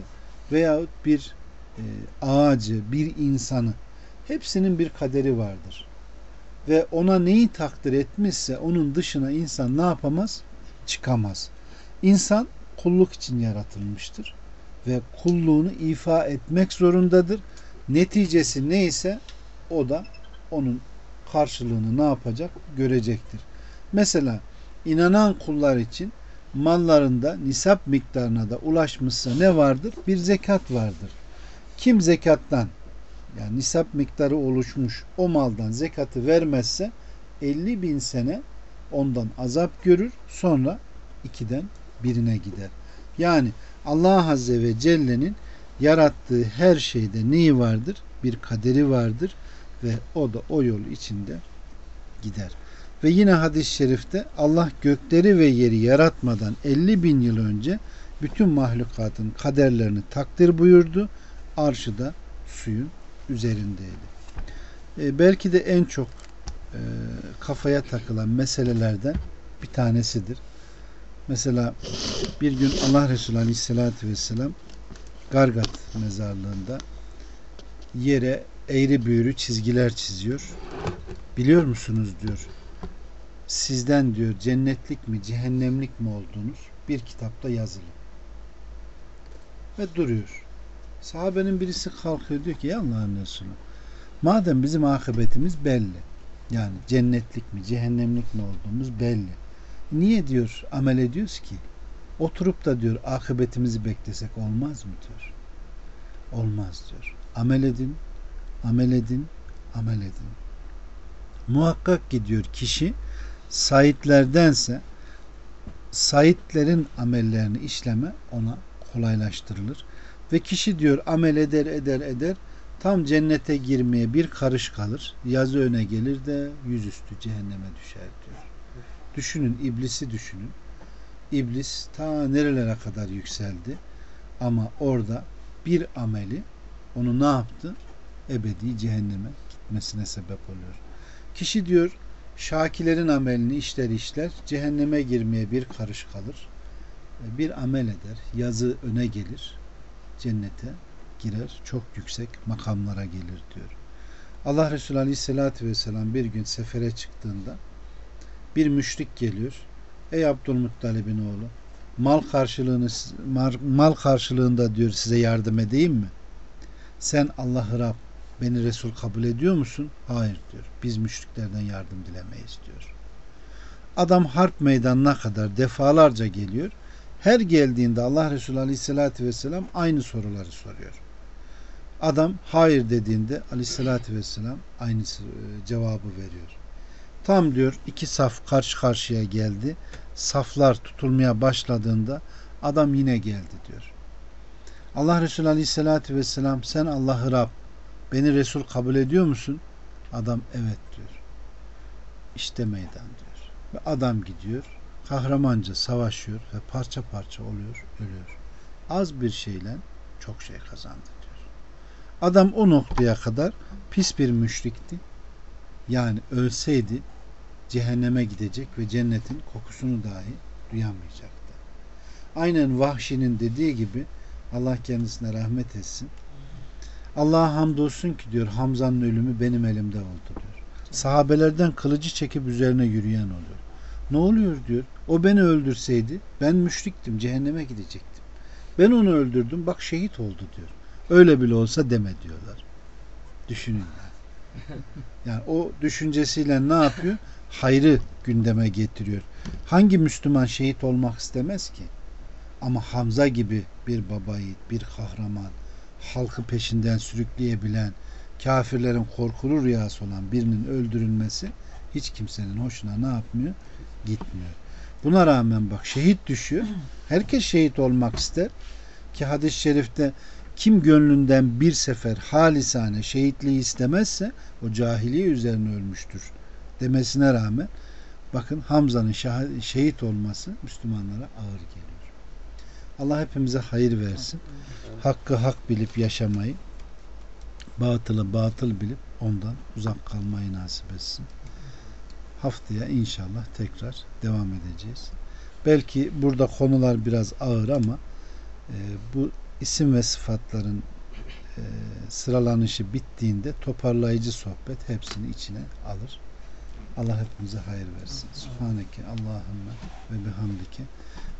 veyahut bir e, ağacı, bir insanı hepsinin bir kaderi vardır. Ve ona neyi takdir etmişse onun dışına insan ne yapamaz? Çıkamaz. İnsan kulluk için yaratılmıştır ve kulluğunu ifa etmek zorundadır. Neticesi neyse o da onun karşılığını ne yapacak? Görecektir. Mesela inanan kullar için mallarında nisap miktarına da ulaşmışsa ne vardır? Bir zekat vardır. Kim zekattan yani nisap miktarı oluşmuş o maldan zekatı vermezse 50 bin sene ondan azap görür sonra ikiden birine gider. Yani Allah Azze ve Celle'nin yarattığı her şeyde neyi vardır? Bir kaderi vardır ve o da o yol içinde gider. Ve yine hadis-i şerifte Allah gökleri ve yeri yaratmadan 50 bin yıl önce bütün mahlukatın kaderlerini takdir buyurdu. Arşı da suyun üzerindeydi. E, belki de en çok e, kafaya takılan meselelerden bir tanesidir. Mesela bir gün Allah Resulü Aleyhisselatü Vesselam Gargat mezarlığında yere eğri büğrü çizgiler çiziyor. Biliyor musunuz diyor. Sizden diyor cennetlik mi cehennemlik mi olduğunuz bir kitapta yazılı. Ve duruyor. Sahabenin birisi kalkıyor diyor ki ya Allah'ın Resulü madem bizim akıbetimiz belli yani cennetlik mi cehennemlik mi olduğumuz belli. Niye diyor amel ediyoruz ki? Oturup da diyor akıbetimizi beklesek olmaz mı diyor. Olmaz diyor. Amel edin, amel edin, amel edin. Muhakkak ki diyor kişi saitlerdense saitlerin amellerini işleme ona kolaylaştırılır. Ve kişi diyor amel eder eder eder tam cennete girmeye bir karış kalır. Yazı öne gelir de yüzüstü cehenneme düşer diyor. Düşünün iblisi düşünün. İblis ta nerelere kadar yükseldi. Ama orada bir ameli onu ne yaptı? Ebedi cehenneme gitmesine sebep oluyor. Kişi diyor şakilerin amelini işler işler cehenneme girmeye bir karış kalır. Bir amel eder. Yazı öne gelir. Cennete girer. Çok yüksek makamlara gelir diyor. Allah Resulü Aleyhisselatü Vesselam bir gün sefere çıktığında bir müşrik geliyor. Ey Abdülmuttalib'in oğlu mal karşılığını mal karşılığında diyor size yardım edeyim mi? Sen Allah'ı Rab beni Resul kabul ediyor musun? Hayır diyor. Biz müşriklerden yardım dilemeyiz diyor. Adam harp meydanına kadar defalarca geliyor. Her geldiğinde Allah Resulü Aleyhisselatü Vesselam aynı soruları soruyor. Adam hayır dediğinde Aleyhisselatü Vesselam aynı cevabı veriyor. Tam diyor iki saf karşı karşıya geldi. Saflar tutulmaya başladığında adam yine geldi diyor. Allah Resulü Aleyhisselatü Vesselam sen Allah'ı Rab beni Resul kabul ediyor musun? Adam evet diyor. İşte meydan diyor. Ve adam gidiyor kahramanca savaşıyor ve parça parça oluyor, ölüyor. Az bir şeyle çok şey kazandı diyor. Adam o noktaya kadar pis bir müşrikti. Yani ölseydi cehenneme gidecek ve cennetin kokusunu dahi duyamayacaktı. Aynen Vahşi'nin dediği gibi Allah kendisine rahmet etsin. Allah'a hamdolsun ki diyor Hamza'nın ölümü benim elimde oldu diyor. Sahabelerden kılıcı çekip üzerine yürüyen oluyor. Ne oluyor diyor. O beni öldürseydi ben müşriktim cehenneme gidecektim. Ben onu öldürdüm bak şehit oldu diyor. Öyle bile olsa deme diyorlar. Düşünün yani. [LAUGHS] Yani o düşüncesiyle ne yapıyor? Hayrı gündeme getiriyor. Hangi Müslüman şehit olmak istemez ki? Ama Hamza gibi bir baba yiğit, bir kahraman, halkı peşinden sürükleyebilen, kafirlerin korkulu rüyası olan birinin öldürülmesi hiç kimsenin hoşuna ne yapmıyor? Gitmiyor. Buna rağmen bak şehit düşüyor. Herkes şehit olmak ister. Ki hadis-i şerifte kim gönlünden bir sefer halisane şehitliği istemezse o cahiliye üzerine ölmüştür demesine rağmen bakın Hamza'nın şehit olması Müslümanlara ağır geliyor. Allah hepimize hayır versin. Hakkı hak bilip yaşamayı, batılı batıl bilip ondan uzak kalmayı nasip etsin. haftaya inşallah tekrar devam edeceğiz. Belki burada konular biraz ağır ama e, bu isim ve sıfatların e, sıralanışı bittiğinde toparlayıcı sohbet hepsini içine alır. Allah hepimize hayır versin. Subhaneke Allahümme ve bihamdike